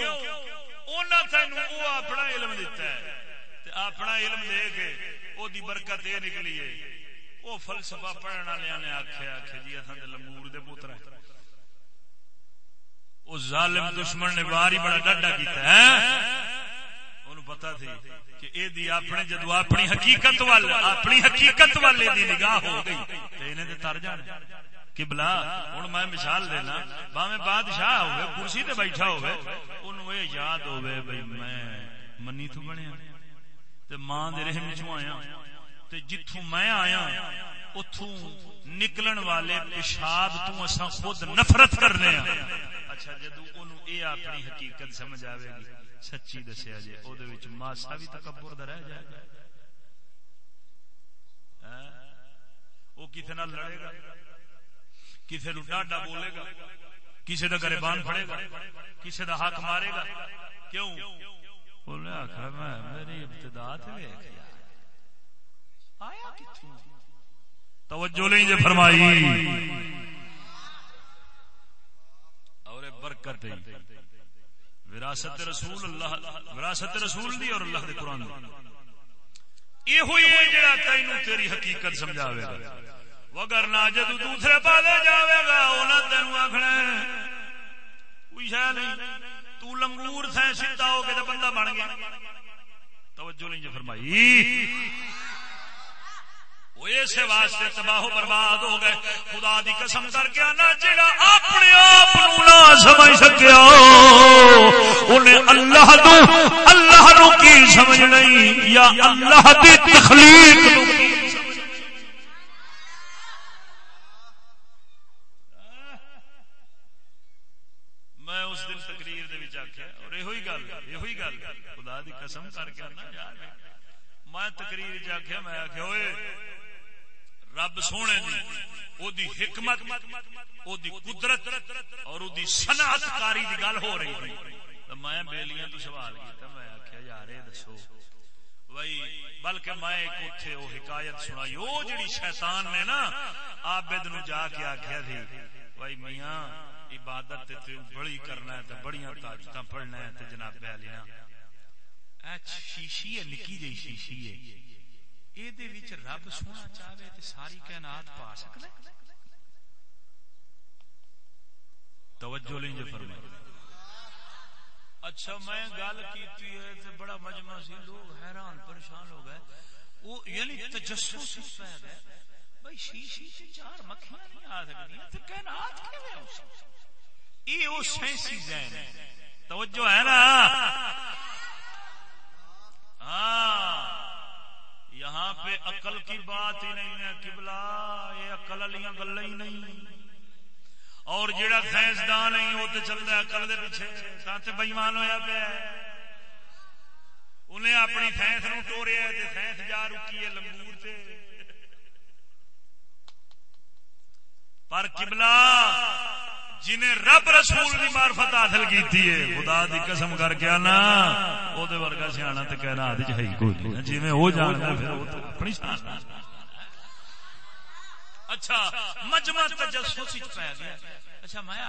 تین وہ اپنا علم دیتا ہے تے اپنا علم دے کے وہ برکت یہ نکلی ہے۔ وہ فلسفہ پڑھنے والے نے آخیا آخیا جی اصل لمور دے پوتر اس ظالم دشمن نے بار ہی بڑا ڈاڈا کیتا ہے۔ پتا تھی کہ اے دی اپنے جدو اپنی حقیقت وال اپنی حقیقت والے دی نگاہ ہو گئی تے انہیں تے تر جان قبلہ، ہن میں مثال دینا، باویں بادشاہ ہوے کرسی تے بیٹھا ہوے اونوں اے یاد ہوے بھئی میں منی تو بنیا، تے ماں دے رحم چوں آیا، تے جتھوں میں آیا، اتھوں نکلن والے پیشاب تو اساں خود نفرت کرنے ہیں اچھا جدو اونوں اے اپنی حقیقت سمجھ آوے گی، سچی دسیا جی وہ ماسا بھی تکبر دا رہ جائے گا۔ وہ کسی نہ لڑے گا؟ کسی نو ڈاڈا بولے گا کسی کا گربان پڑے گا کسی کا حق مارے گا۔ کیوں؟ بولے، آخر میں میری ابتدا توجہ نہیں جی فرمائی۔ اور برکت وراثت رسول اللہ، وراثت رسول دی اور اللہ دے قرآن دی۔ یہ ہوئی جڑا تینو تیری حقیقت سمجھاوے گا۔ وگر نہ جدو دوسرے پاسے جاوے گا انہاں تینو آکھنا کوئی شے نہیں۔ تو لنگور سے سیدھا ہو کے تے بندہ بن گیا۔ توجہ نہیں جو فرمائی۔ اسے واسطے تباہ و برباد ہو گئے۔ خدا دی قسم کر کے آنا جڑا اپنے آپ نہ سمجھ سکیا انہیں اللہ دو اللہ نو کی سمجھ نہیں، یا اللہ دی تخلیق اس دن تقریر دے وچ آکھیا اور ایہو ہی گل ایہو ہی گل خدا دی قسم کر کے نا یار، میں تقریر وچ آکھیا میں آکھیا، اوئے، رب سونے دی او دی حکمت او دی قدرت اور او دی صنعت کاری دی گل ہو رہی تھی۔ میں بیلیاں تو سوال کیتا، میں آکھیا، یار اے دسو۔ وہی، بلکہ میں ایک اتھے وہ حکایت سنائی وہ جڑی شیطان نے نا عابد نو جا کے آکھیا تھی۔ وہی میاں، عبادت تے بڑی کرنا ہے، تے بڑیاں تاجتاں پڑھنا ہے، تے جناب علی نا شیشی ہے نکی جی شیشی ہے۔ اے دے وچ رب سونا چاہے تے ساری کائنات پا سکدا ہے۔ توجہ لیں جو فرمایا اچھا میں گل کیتی ہے تے بڑا مجمع سی، لوگ حیران، پریشان ہو گئے۔ وہ یعنی تجسس اس پہ بھائی شیشی سے چار مکھیاں نہیں آ سکتی تے کائنات کیویں ہو سکتی؟ یہ وہ سینسی ذہن ہے۔ توجہ ہے نا ہاں یہاں پہ عقل کی بات ہی نہیں ہے، قبلہ، یہ عقل والیاں گلاں ہی نہیں۔ اور جیڑا سائنسدان نہیں، وہ تو چلتا ہے عقل دے پیچھے، تاں بےمان ہویا پیا انہیں اپنی سائنس نو ٹوریا تے سائنس جا رکی ہے لنگور تے۔ پر قبلہ جنہیں رب رسول دی معرفت حاصل کیتی ہے، خدا دی قسم کر کے آنا او دے ورگا سیاںا تے کہنا ادھ ہے کوئی نہیں جویں او جاندا پھر اپنی شان اچھا مجمع تجسس وچ پے گیا۔ اچھا میں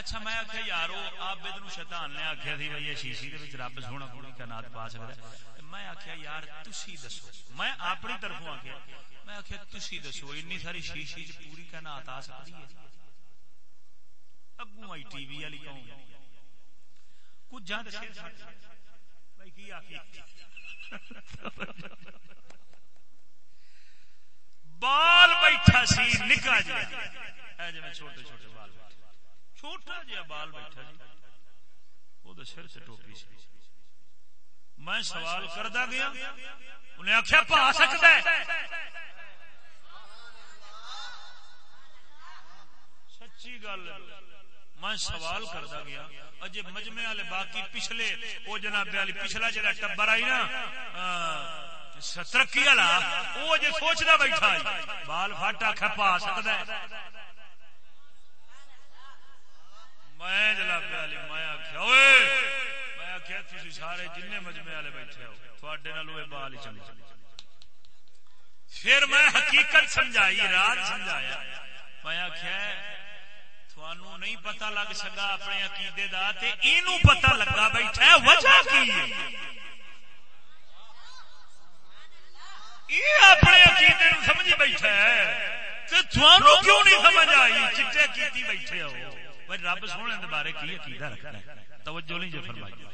اچھا میں آخیا یارو عابد نو شیطان نے آخیا تھی بھائی شیشی دے وچ رب سونا پوری کائنات پا سکدا ہے۔ میں آخیا یار، تسی دسو۔ میں اپنی طرفوں آخیا میں آخیا تسی دسو انی ساری شیشی چ پوری کائنات آ سکتی ہے۔ اگوں آئی ٹی وی والی قوم کچھ جان بھائی، کی آخی بال بیٹھا سی، نکا جی جی چھوٹے چھوٹے بال چھوٹا جہا بال بیٹھا جی وہ سر سے ٹوپی سی۔ میں سوال کردا گیا، انہیں آخیا پا سکتا ہے؟ سچی گل میں سوال کردا گیا، اجے مجمع والے باقی پچھلے وہ جناب پچھلا جڑا ٹبر آئی نا ترقی والا وہ جی سوچتا بیٹھا بال فٹ آخ سکتا ہے۔ میں جناب میں آخیا میں آخیا تھی سارے جن مجمے والے بیٹھے ہو تھوڑے نال بال ہی چلے۔ پھر میں حقیقت سمجھائی رات سمجھایا، میں آخیا تھانو نہیں پتا لگ سکا اپنے عقیدے دا تے اینو پتا لگا بیٹھا ہے وجہ کی یہ اپنے عقیدے نو سمجھ بیٹھا ہے تے تھانو کیوں نہیں سمجھ آئی چٹے کیتی بیٹھے ہو بھائی رب سونے دے بارے کی عقیدہ رکھنا ہے توجہ نہیں جو فرمائی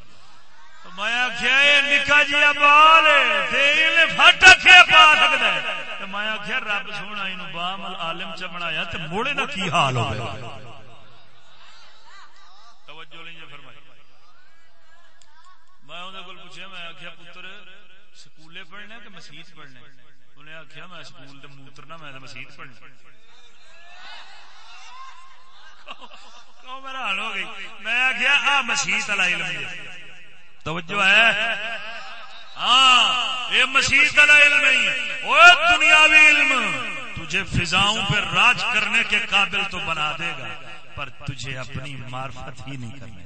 میں آخیا یہ نکا جی بال فٹ آخیا پا سکتا ہے میں آخیا رب سونا یہ بامل عالم چ بنایا تو موڑے کا کی حال ہو گیا توجہ میں انہوں کو پوچھا میں آخیا پتر، سکولے پڑھنا کہ مسیت پڑھنا انہیں آخیا میں سکول موترنا میں مسیت پڑھنا میرا حال ہو گئی؟ میں آخیا آ مسیت والا علم توجہ ہے؟ ہاں یہ مسیت والا علم نہیں وہ دنیاوی علم، تجھے فضاؤں پہ راج کرنے کے قابل تو بنا دے گا۔ پر تجھے اپنی معرفت ہی نہیں کرنی۔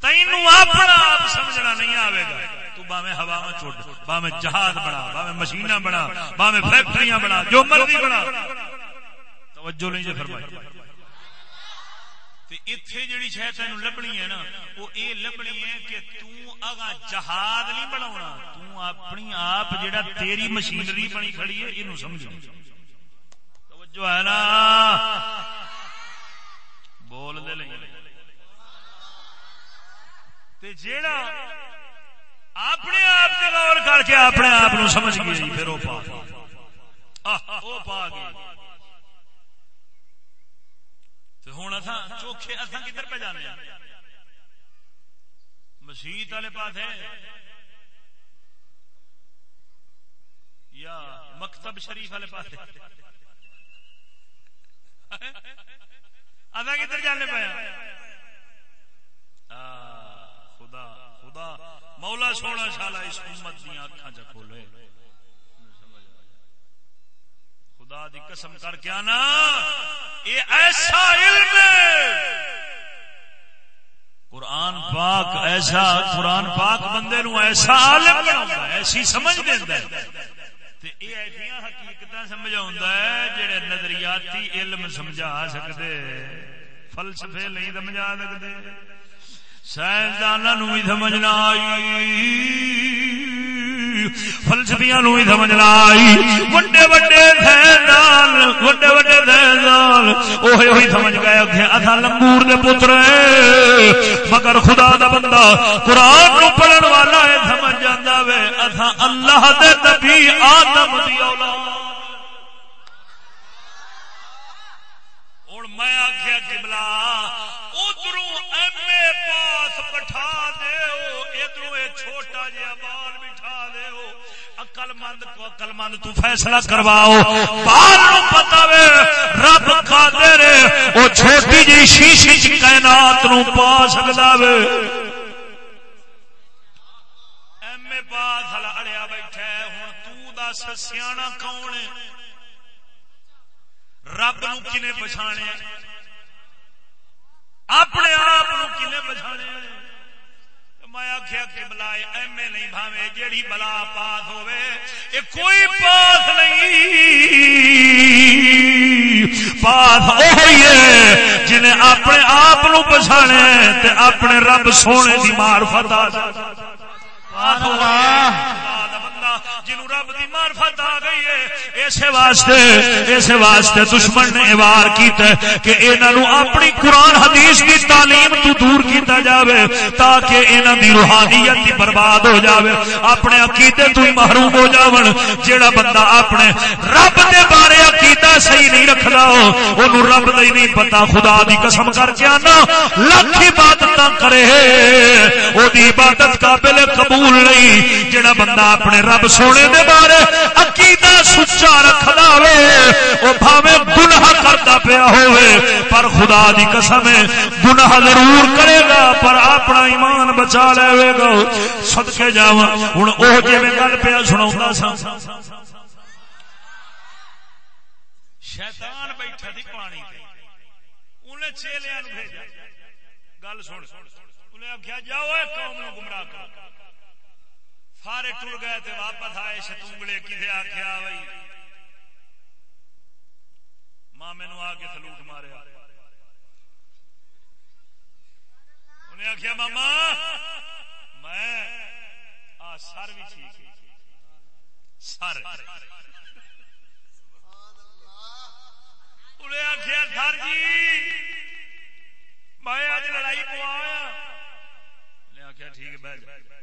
تینوں اپنا آپ سمجھنا نہیں آئے گا۔ تو باویں ہوا میں چھوڑ باویں جہاز بنا، باویں مشینہ بنا، باویں فیکٹریاں بنا، جو مرضی بنا۔ توجہ نہیں جی فرمائی۔ اتے جیڑی شاید تین لبنی ہے نا، وہ یہ لبنی ہے کہ تگا جہاز نہیں بنا اپنی آپ جیڑا تیری مشینری بنی کھڑی ہے یہ سمجھ توجہ ہے نا؟ بول دے لیں جیڑا اپنے آپ سے غور کر کے اپنے آپ سمجھ گئی پھر وہ پا گئی ہوں اتنا چوکھے اتنا کدھر پہ جانے مسیت والے پاس یا مکتب شریف والے پاس کدھر جانے پایا خدا خدا، مولا سونا شالا اس امت دیا اکھان چ خدا دی قسم کر کے آنا یہ ایسا علم قرآن پاک ایسا، قرآن پاک بندے ایسا عالم ایسی سمجھ دینا حقیقت سمجھا جڑے نظریاتی علم سمجھا سکتے فلسفے نہیں سمجھا سکتے سائنسدان بھی سمجھ نہ آئی۔ فلسفیاں نو سمجھنا آئی۔ وڈے وڈے سائنسدان وڈے وڈے سائنسدان اوہی اوہی سمجھ گئے اگے اسا لنگور دے پتر مگر خدا دا بندہ قرآن نو پڑھن والا ہے، سمجھ جاندا وے۔ اسا اللہ دے نبی آدم دی اولاد۔ ہوں میں آخیا کبلا ادھر ایم اے پاس بٹھا دے۔ ادھر چھوٹا جہا بال بٹھا دے اکل مند کو مند تو فیصلہ کرواؤ۔ بال پتا وے رب قادر او چھوٹی جی شیشی جی کائنات نو پا سکتا وے ایم اے پاس اڑیا بیٹھا تو دس سیاح کون ہے؟ رب نو کنے پچھانے اپنے آپ کنے پچھانے میں آخیا کہ بلا ایم اے نہیں بھاوے جیڑی بلا پاس ہوے یہ کوئی پاس نہیں۔ پاس وہی ہے جنہیں اپنے آپ پچھانے تے اپنے رب سونے کی مار فتا۔ جنو رب دی معرفت آ گئی ہے اسے واسطے اسے واسطے دشمن نے وار کیتا ہے کہ انہاں نو اپنی قرآن حدیث دی تعلیم تو دور کیتا جاوے، تاکہ انہاں دی روحانیت دی برباد ہو جاوے، اپنے عقیدے تو ہی محروم ہو جاون، جیڑا بندہ اپنے رب دے بارے عقیدہ صحیح نہیں رکھدا ہو، اونوں رب دا ہی نہیں پتہ، خدا دی قسم کر کے آنا لاکھ عبادت کرے او دی عبادت قابل قبول نہیں، جیڑا بندہ اپنے رب سو سونے دے بارے عقیدہ سچا رکھدا رکھنا ہو بھاوے گناہ کرتا پیا ہوئے پر خدا دی قسم ہے، گناہ ضرور کرے گا، پر اپنا ایمان بچا لے گا۔ صدقے جاواں۔ ہن او جویں گل پیا سناوندا سا شیطان بیٹھا تھی پانی تے۔ انہیں چیلیاں نو بھیجا۔ گل سن۔ انہیں آخیا جاؤ قوم نو گمراہ کر سارے ٹر گئے تے واپس آئے شتونگڑے کسے آخیا بھائی ماں مینو آ کے سلوٹ مارے انہیں آخیا ماما میں آ سر بھی ٹھیک سر انہیں آخیا سر جی میں اج لڑائی پوایا انہیں آخیا ٹھیک ہے بہ جائے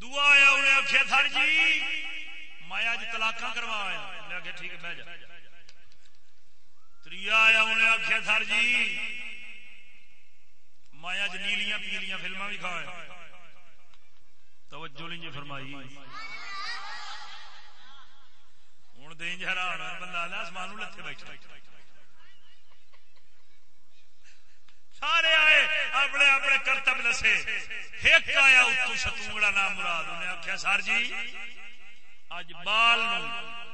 دعا آیا، انہیں آخیا تھر جی میں اج تلاک کروایا انہیں آخیا ٹھیک ہے، بہ جا۔ تریا آیا، انہیں آخیا تھر جی میں اج نیلیاں پیلیاں فلما بھی کھایا توجہ نہیں جی فرمائی۔ ہوں دیں جی حیران ہاں، بندہ آسمان لتے بیٹھا۔ سارے آئے، اپنے اپنے کرتب دسے ایک آیا اتو ستونگڑا نام مراد، انہیں آخیا سر جی اج بال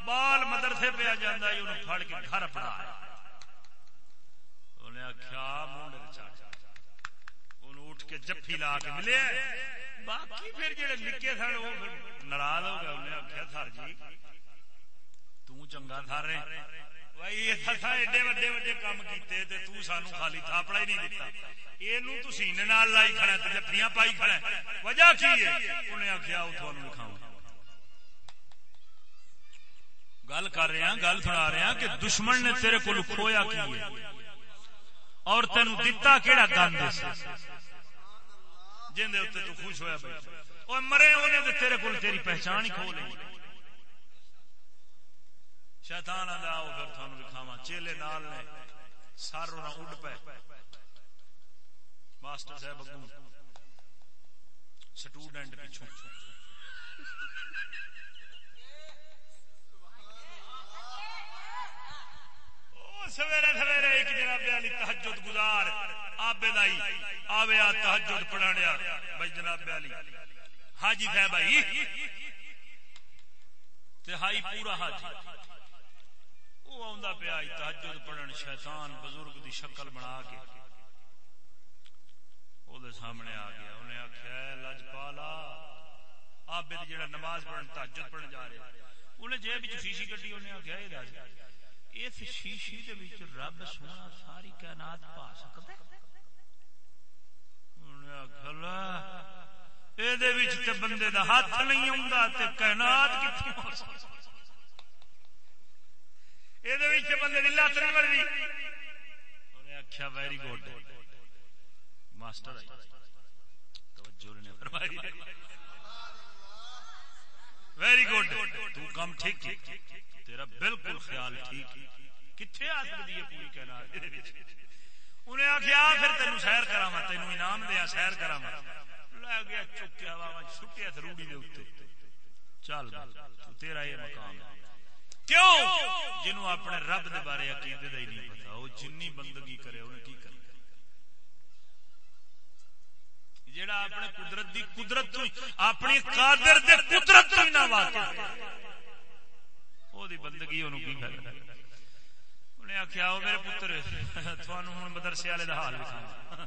بال مدرسے پہ آ جانا جی انہوں پھڑ کے گھر پڑا انہیں آخیا منڈے انہوں اٹھ کے جفی لا کے ملے باقی پھر جڑے نکے سن، وہ ناراض ہو گئے۔ انہیں آخیا سر جی تنگا تھا ایڈے وڈے وڈے کام کیتے تے تو سانو خالی تھاپڑا ہی نہیں تو سینے نال لائی کھڑا تے جفیاں پائی کھڑا وجہ کی ہے انہیں گل کر رہے ہیں گل سنا رہے ہیں کہ دشمن نے تیرے کو کھویا کی ہے اور تینو دتا کیڑا گند جن تو خوش ہویا مرے اونے تے تیرے کول تیری پہچان ہی کھو لئی شیطان آدھا آؤ پھر تھانو دکھاوا چیلے نال نے سر اڈ پے۔ ماسٹر صاحب اگو سٹوڈنٹ پیچھوں۔ سویرے سویرے، ایک جناب علی تہجد گزار۔ آبے دائی، آوے آ تہجد پڑھانیا بھائی جناب علی، حاجی تھے بھائی تہائی پورا حاجی۔ وہ آندا پیا تہجد پڑھن، شیطان بزرگ دی شکل بنا کے۔ او سامنے آ گیا انہیں آخیا لج پالا آبے جڑا نماز پڑھن، تہجد پڑھن جا رہا انہیں جیب شیشی کٹی انہیں آخیا اس شیشی دے وچ رب سونا ساری کائنات پا سکدا اے دے وچ تے بندے دا ہاتھ نہیں ہوندا تے کائنات ہو بندے نہیں بڑی انہیں آخیا very good master very good تو کم ٹھیک تیرا بالکل خیال ٹھیک کتنے آ سکتی ہے پوری کہنا انہیں آخیا پھر تین سیر کرا تین انعام دیا سیر کرا لے گیا چکیا وا چھٹیا روڑی دے چل تیرا یہ مقام کیوں؟ جنوں اپنے رب دے بارے عقیدے دا ہی نہیں پتا۔ وہ جنی بندگی کرے، انہیں کی کرے؟ جڑا اپنے قدرت دی قدرت تو اپنی قادر دے قدرت تو نہ واقف او دی بندگی اونوں کی کرے؟ انہیں آخیا او میرے پتر تھانوں ہن مدرسے والے دا حال وکھاواں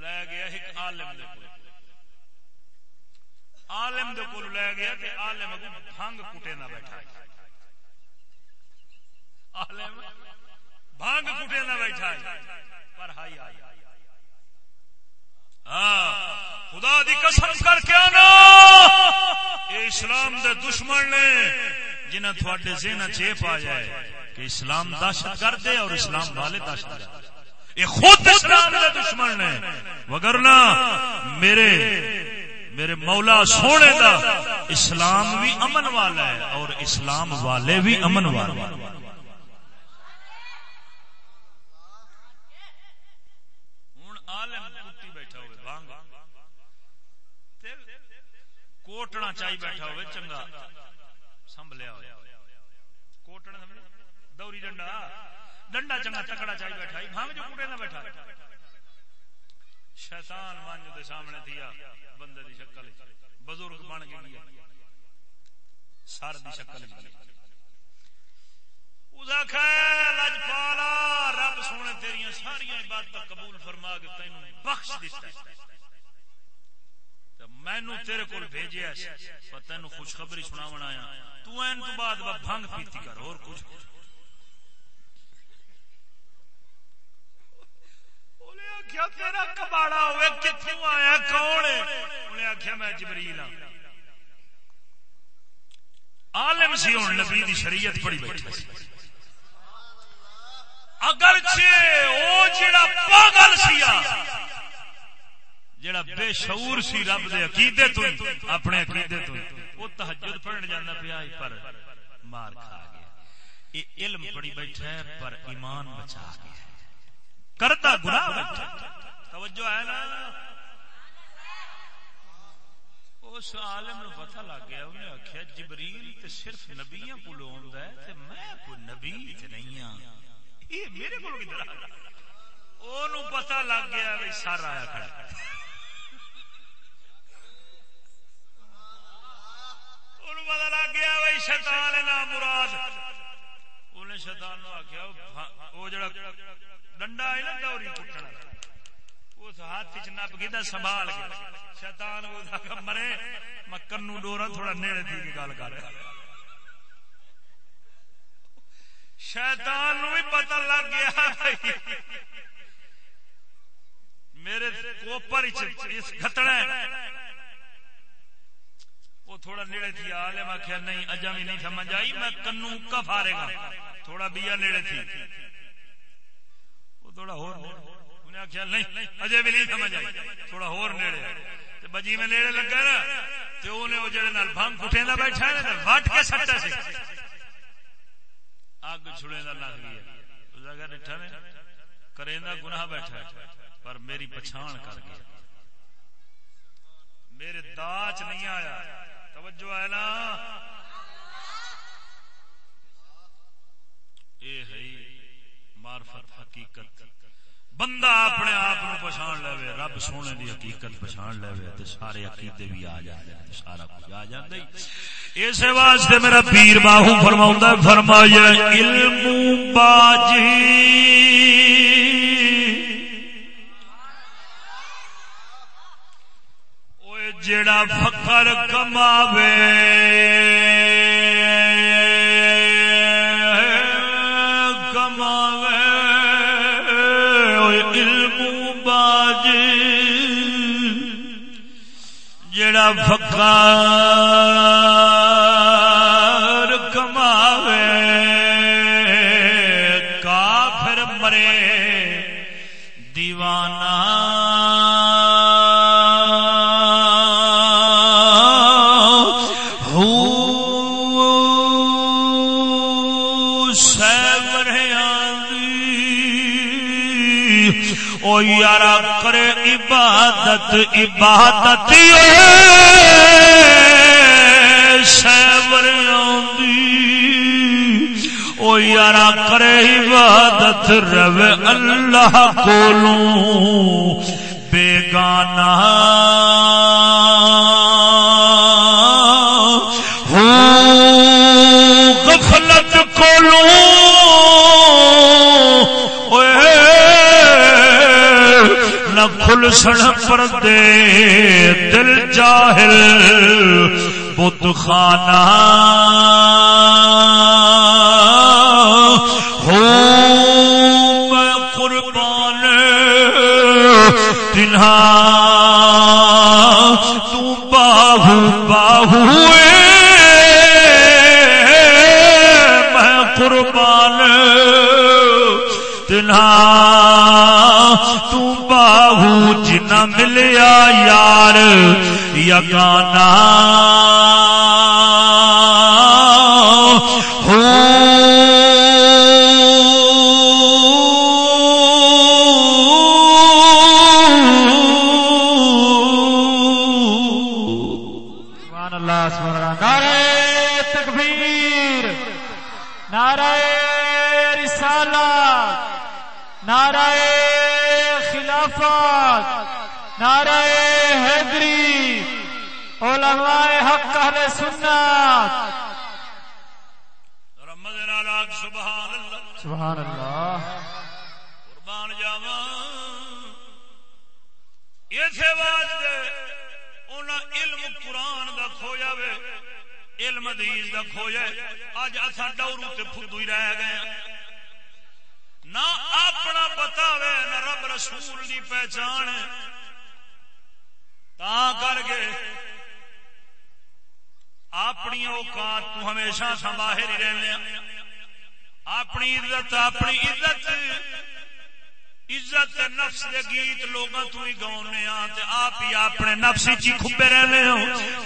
لے گیا ایک عالم دے کول۔ عالم دے کول لے گیا کہ عالم اگوں بھنگ کٹے نہ بیٹھا۔ ہے عالم بھنگ کٹے نہ بیٹھا۔ ہے پر ہائی آئی ہاں، خدا دی قسم کر کے آنا۔ اے اسلام دے دشمن نے جنہیں تھوڑے ذہن چیپ آ جائے کہ اسلام دہشت کر دے اور اسلام والے دہشت کر یہ خود اسلام دے دشمن نے۔ وگرنا میرے میرے مولا سونے دا، اسلام بھی امن والا ہے اور اسلام والے بھی امن والے کوٹنا چاہی بیٹھا ہوئے، چنگا۔ سنبھلیا ہوا کوٹنا دوری ڈنڈا۔ ڈنڈا چنگا تکڑا چاہی بیٹھا۔ بھانگ جو کوٹے نہ بیٹھا۔ شیطان وانج دے سامنے تھیا۔ بندے دی شکل بزرگ بن کے گیا سر دی شکل گیا لجپالا رب سونے تیریا ساریا عبادت قبول فرما کے تین بخش دیتا ہے۔ مینو تیرے کو بھیجیا تین خوشخبری سنا آیا۔ تو این تو بعد بھنگ پیتی کر، اور کچھ۔ آخیا تیرا کباڑا ہوئے؟ کتوں آیا؟ کون انہیں آخیا میں جبریل ہوں عالم سی ہوں، نبی دی شریعت پڑی بیٹھا سی۔ اگر او جڑا پاگل سیا ہاں، جڑا بے شعور سی رب دے عقیدے تو اپنے عقیدے تو وہ تہجد پڑھن جانا پیا پر مار کھا گیا۔ یہ علم پڑی بیٹھا ہے، پر ایمان بچا گیا۔ کرتا گناہ بیٹھا توجہ ہے نا؟ اس عالم نو پتہ لگ گیا انہیں آخیا جبریل تے صرف نبیاں کو لوندا ہے تے میں کوئی نبی تے نہیں ہاں۔ یہ میرے کو کدھر آ اونوں پتہ لگ گیا بھئی سر آیا کھڑا اونوں پتہ لگ گیا بھئی شیطان نا مراد۔ شیطان نو آخیا وہ جڑا ڈنڈا ہے نا دوری کٹنا اس ہاتھ چ نپ گیا سنبھال کے شیطان وہ مرے میں کنو ڈورا تھوڑا نیڑے تھی گل کر۔ شیطان نو بھی پتہ لگ گیا میرے کوپر اس گھتڑا وہ تھوڑا نیڑے تھی، آلے میں کیا نہیں اجا بھی نہیں سمجھ آئی، میں کنو کا فارے گا۔ تھوڑا بیا نیڑے تھی۔ وہ تھوڑا ہور انہیں آخیا نہیں، اجے بھی نہیں سمجھ آئی۔ تھوڑا ہور نیڑے بجی میں نیڑے لگا نا تو انہیں وہ جڑے نال بھنگ کٹے دا بیٹھا ہے نا وٹ کے سٹا سی۔ اگ چھڑے دا لگ گیا اس جگہ ڈٹھا نے کریندا گناہ بیٹھا ہے، پر میری پچھان کر گیا۔ میرے داچ نہیں آیا۔ توجہ ہے نا۔ ہے معرفت حقیقت۔ بندہ اپنے آپ نو پچھان لے رب سونے دی حقیقت پچھان لے تے سارے عقیدے بھی آ جاندے سارا کچھ آ جاندا ہی اس واسطے میرا پیر باہو فرماوندا فرمایا، علم باجی۔ جڑا فخر کماوے۔ جڑا عبادت سیور او یارا کرے عبادت رو اللہ کولوں۔ بیگانہ کھل سن پر دل جاہل بت خانہ۔ ہو میں قربان تنہا۔ تو باہو باہو جنا ملیا یار یگانا پہچان تا کر کے اپنی اوقات تو ہمیشہ سنبھاہر ہی رہنے اپنی عزت اپنی عزت۔ عزت نفس دے گیت لوگاں تو ہی گاؤنے آ تے آپ ہی اپنے نفس چی کھبے رہنے ہو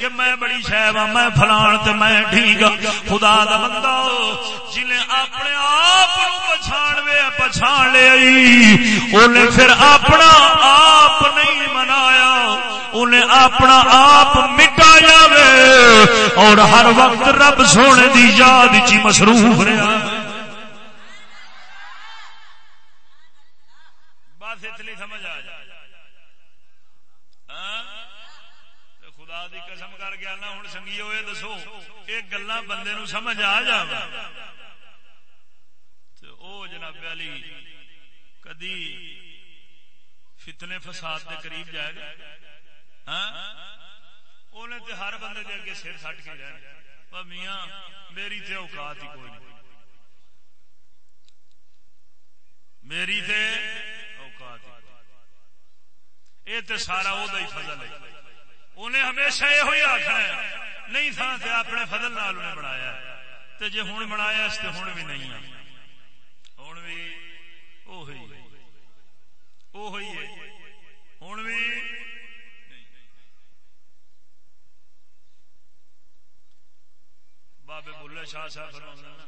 کہ میں بڑی شہب ہاں میں فلان تے میں ڈھیگا ہاں۔ خدا دا بندہ جنہیں اپنے آپ نو پچھان وے پچھان لے آئی۔ انہیں پھر اپنا آپ نہیں منایا، انہیں اپنا آپ مٹایا وے۔ اور ہر وقت رب سونے دی یاد چی مصروف رہا بس اتنی سمجھ آ جائے خدا دی قسم ہوں سنگی ہوئے دسو یہ گلا بندے نو سمجھ آ جا او جناب علی، کدی فتنے فساد کے قریب جائے گا؟ انہیں تے ہر بندے دے اگے سر سٹ کے رہنا۔ میاں، میری تے اوقات ہی کوئی نہیں۔ میری تے اوقات یہ تے سارا وہ فضل ہے۔ انہیں ہمیشہ یہ آخر ہے۔ نہیں تھا تے اپنے فضل نال انہیں بنایا۔ تے جے ہوں بنایا اس تے ہوں بھی نہیں ہے۔ ہوں بھی وہی وہی ہے۔ ہوں بھی بابے بلے شاہ صاحب فرمانا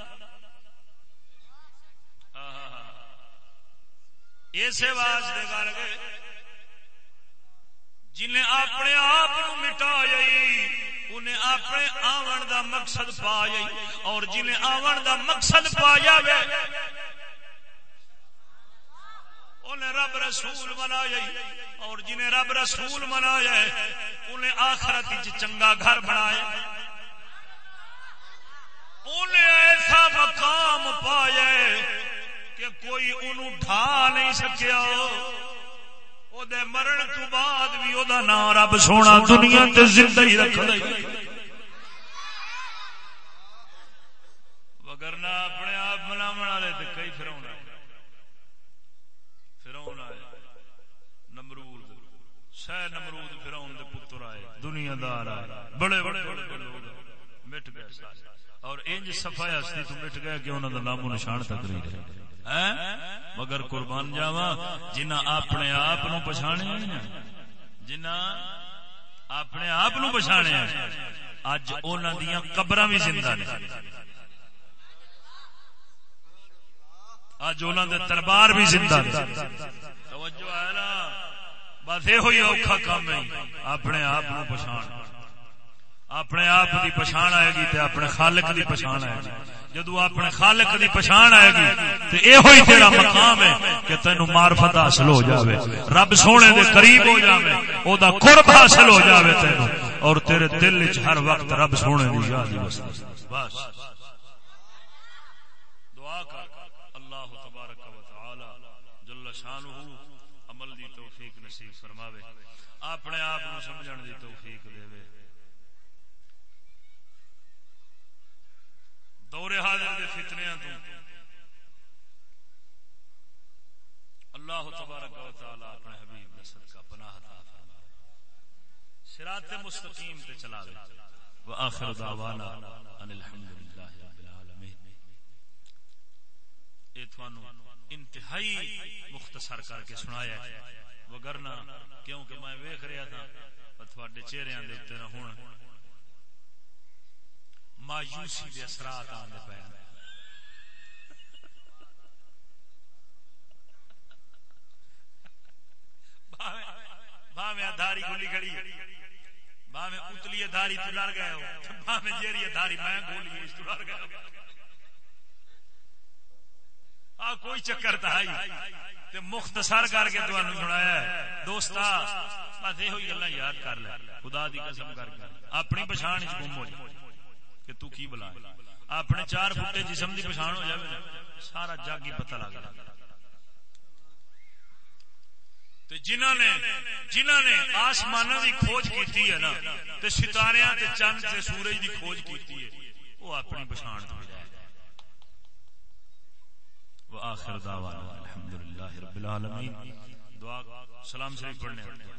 اسے واسطے کر گئے جنہیں اپنے آپ مٹا جائی انہیں اپنے آون دا مقصد پا جائی اور جنہیں آون دا مقصد پا جائے انہیں رب رسول منا جائی اور جنہیں رب رسول منا جائے انہیں آخرت چنگا گھر بنایا انہیں ایسا مقام پایا کہ کوئی انہوں ڈھا نہیں سکیا۔ او دے مرن تو بعد بھی وہ نام رب سونا دنیا تے زندہ ہی رکھ دے وگرنا اپنے آپ منا منا لے تو کئی فراؤن آئے۔ فراؤن آئے۔ نمرود، سہ نمرود فراؤن دے پتر آئے۔ دنیا دار آئے۔ بڑے بڑے بڑے لوگ مٹ گئے سارے۔ اور انج صفائی ہستی تو مٹ گیا کہ انہوں کا نام و نشان تک نہیں رہے۔ مگر قربان جاوا جنہ اپنے آپ پچھانے جنہ اپنے آپ پچھانے اج ان قبر بھی زندہ نے۔ اج ان دربار بھی زندہ توجہ ہے نا؟ بس یہ اوکھا کام ہے۔ اپنے آپ پچھان۔ اپنے آپ کی پچھان آئے گی اپنے خالق کی پچھان آئے گی۔ جدو اپنے خالق دی پچھان آئے گی تو یہ ہوئی تیرا مقام ہے کہ تینو معرفت حاصل ہو جاوے۔ رب سونے دے قریب ہو جاوے او دا قرب حاصل ہو جاوے تینو۔ اور تیرے دل وچ ہر وقت رب سونے دی یاد ہی بس بس۔ دعا کر۔ اللہ تبارک و تعالی جل شانہ عمل دی توفیق نصیب فرماوے۔ اپنے آپ نو سمجھن دی توفیق دے دور حاضر دے فتنیاں تو۔ اللہ تبارک و تعالی اپنے حبیب نے صدقہ پناہ عطا فرمائے۔ صراط مستقیم تے چلا دے۔ واخر دعوانا ان الحمدللہ رب العالمین۔ اے تھانو انتہائی مختصر کر کے سنایا ہے۔ وگرنا کیونکہ میں ویکھ رہا تھا تھوڑے چہرے دے اوتے نہ ہون۔ مایوسی دے اثرات آنے پہ دھاری اتلی دھاری تو لڑ گئے ہو۔ جیری دھاری میں گولی اس تو لڑ گئے آ کوئی چکر تھا تے مختصر کر کے تو سنایا ہے۔ دوستا، بس یہ ہوئی یاد کر لے۔ خدا دی قسم کر کے۔ اپنی پچھان گم ہو جائے کہ تو کی بلا اپنے چار فٹے جسم کی پچھان ہو جائے سارا جگ ہی پتہ لگ جنہوں نے جنہوں نے آسمان کی کھوج کی ہے نا تو ستارے چند سے سورج کی کھوج کی ہے، وہ اپنی پچھان ہو جائے وہ دعوانا الحمدللہ رب العالمین۔ دعا سلام شریف پڑھنے۔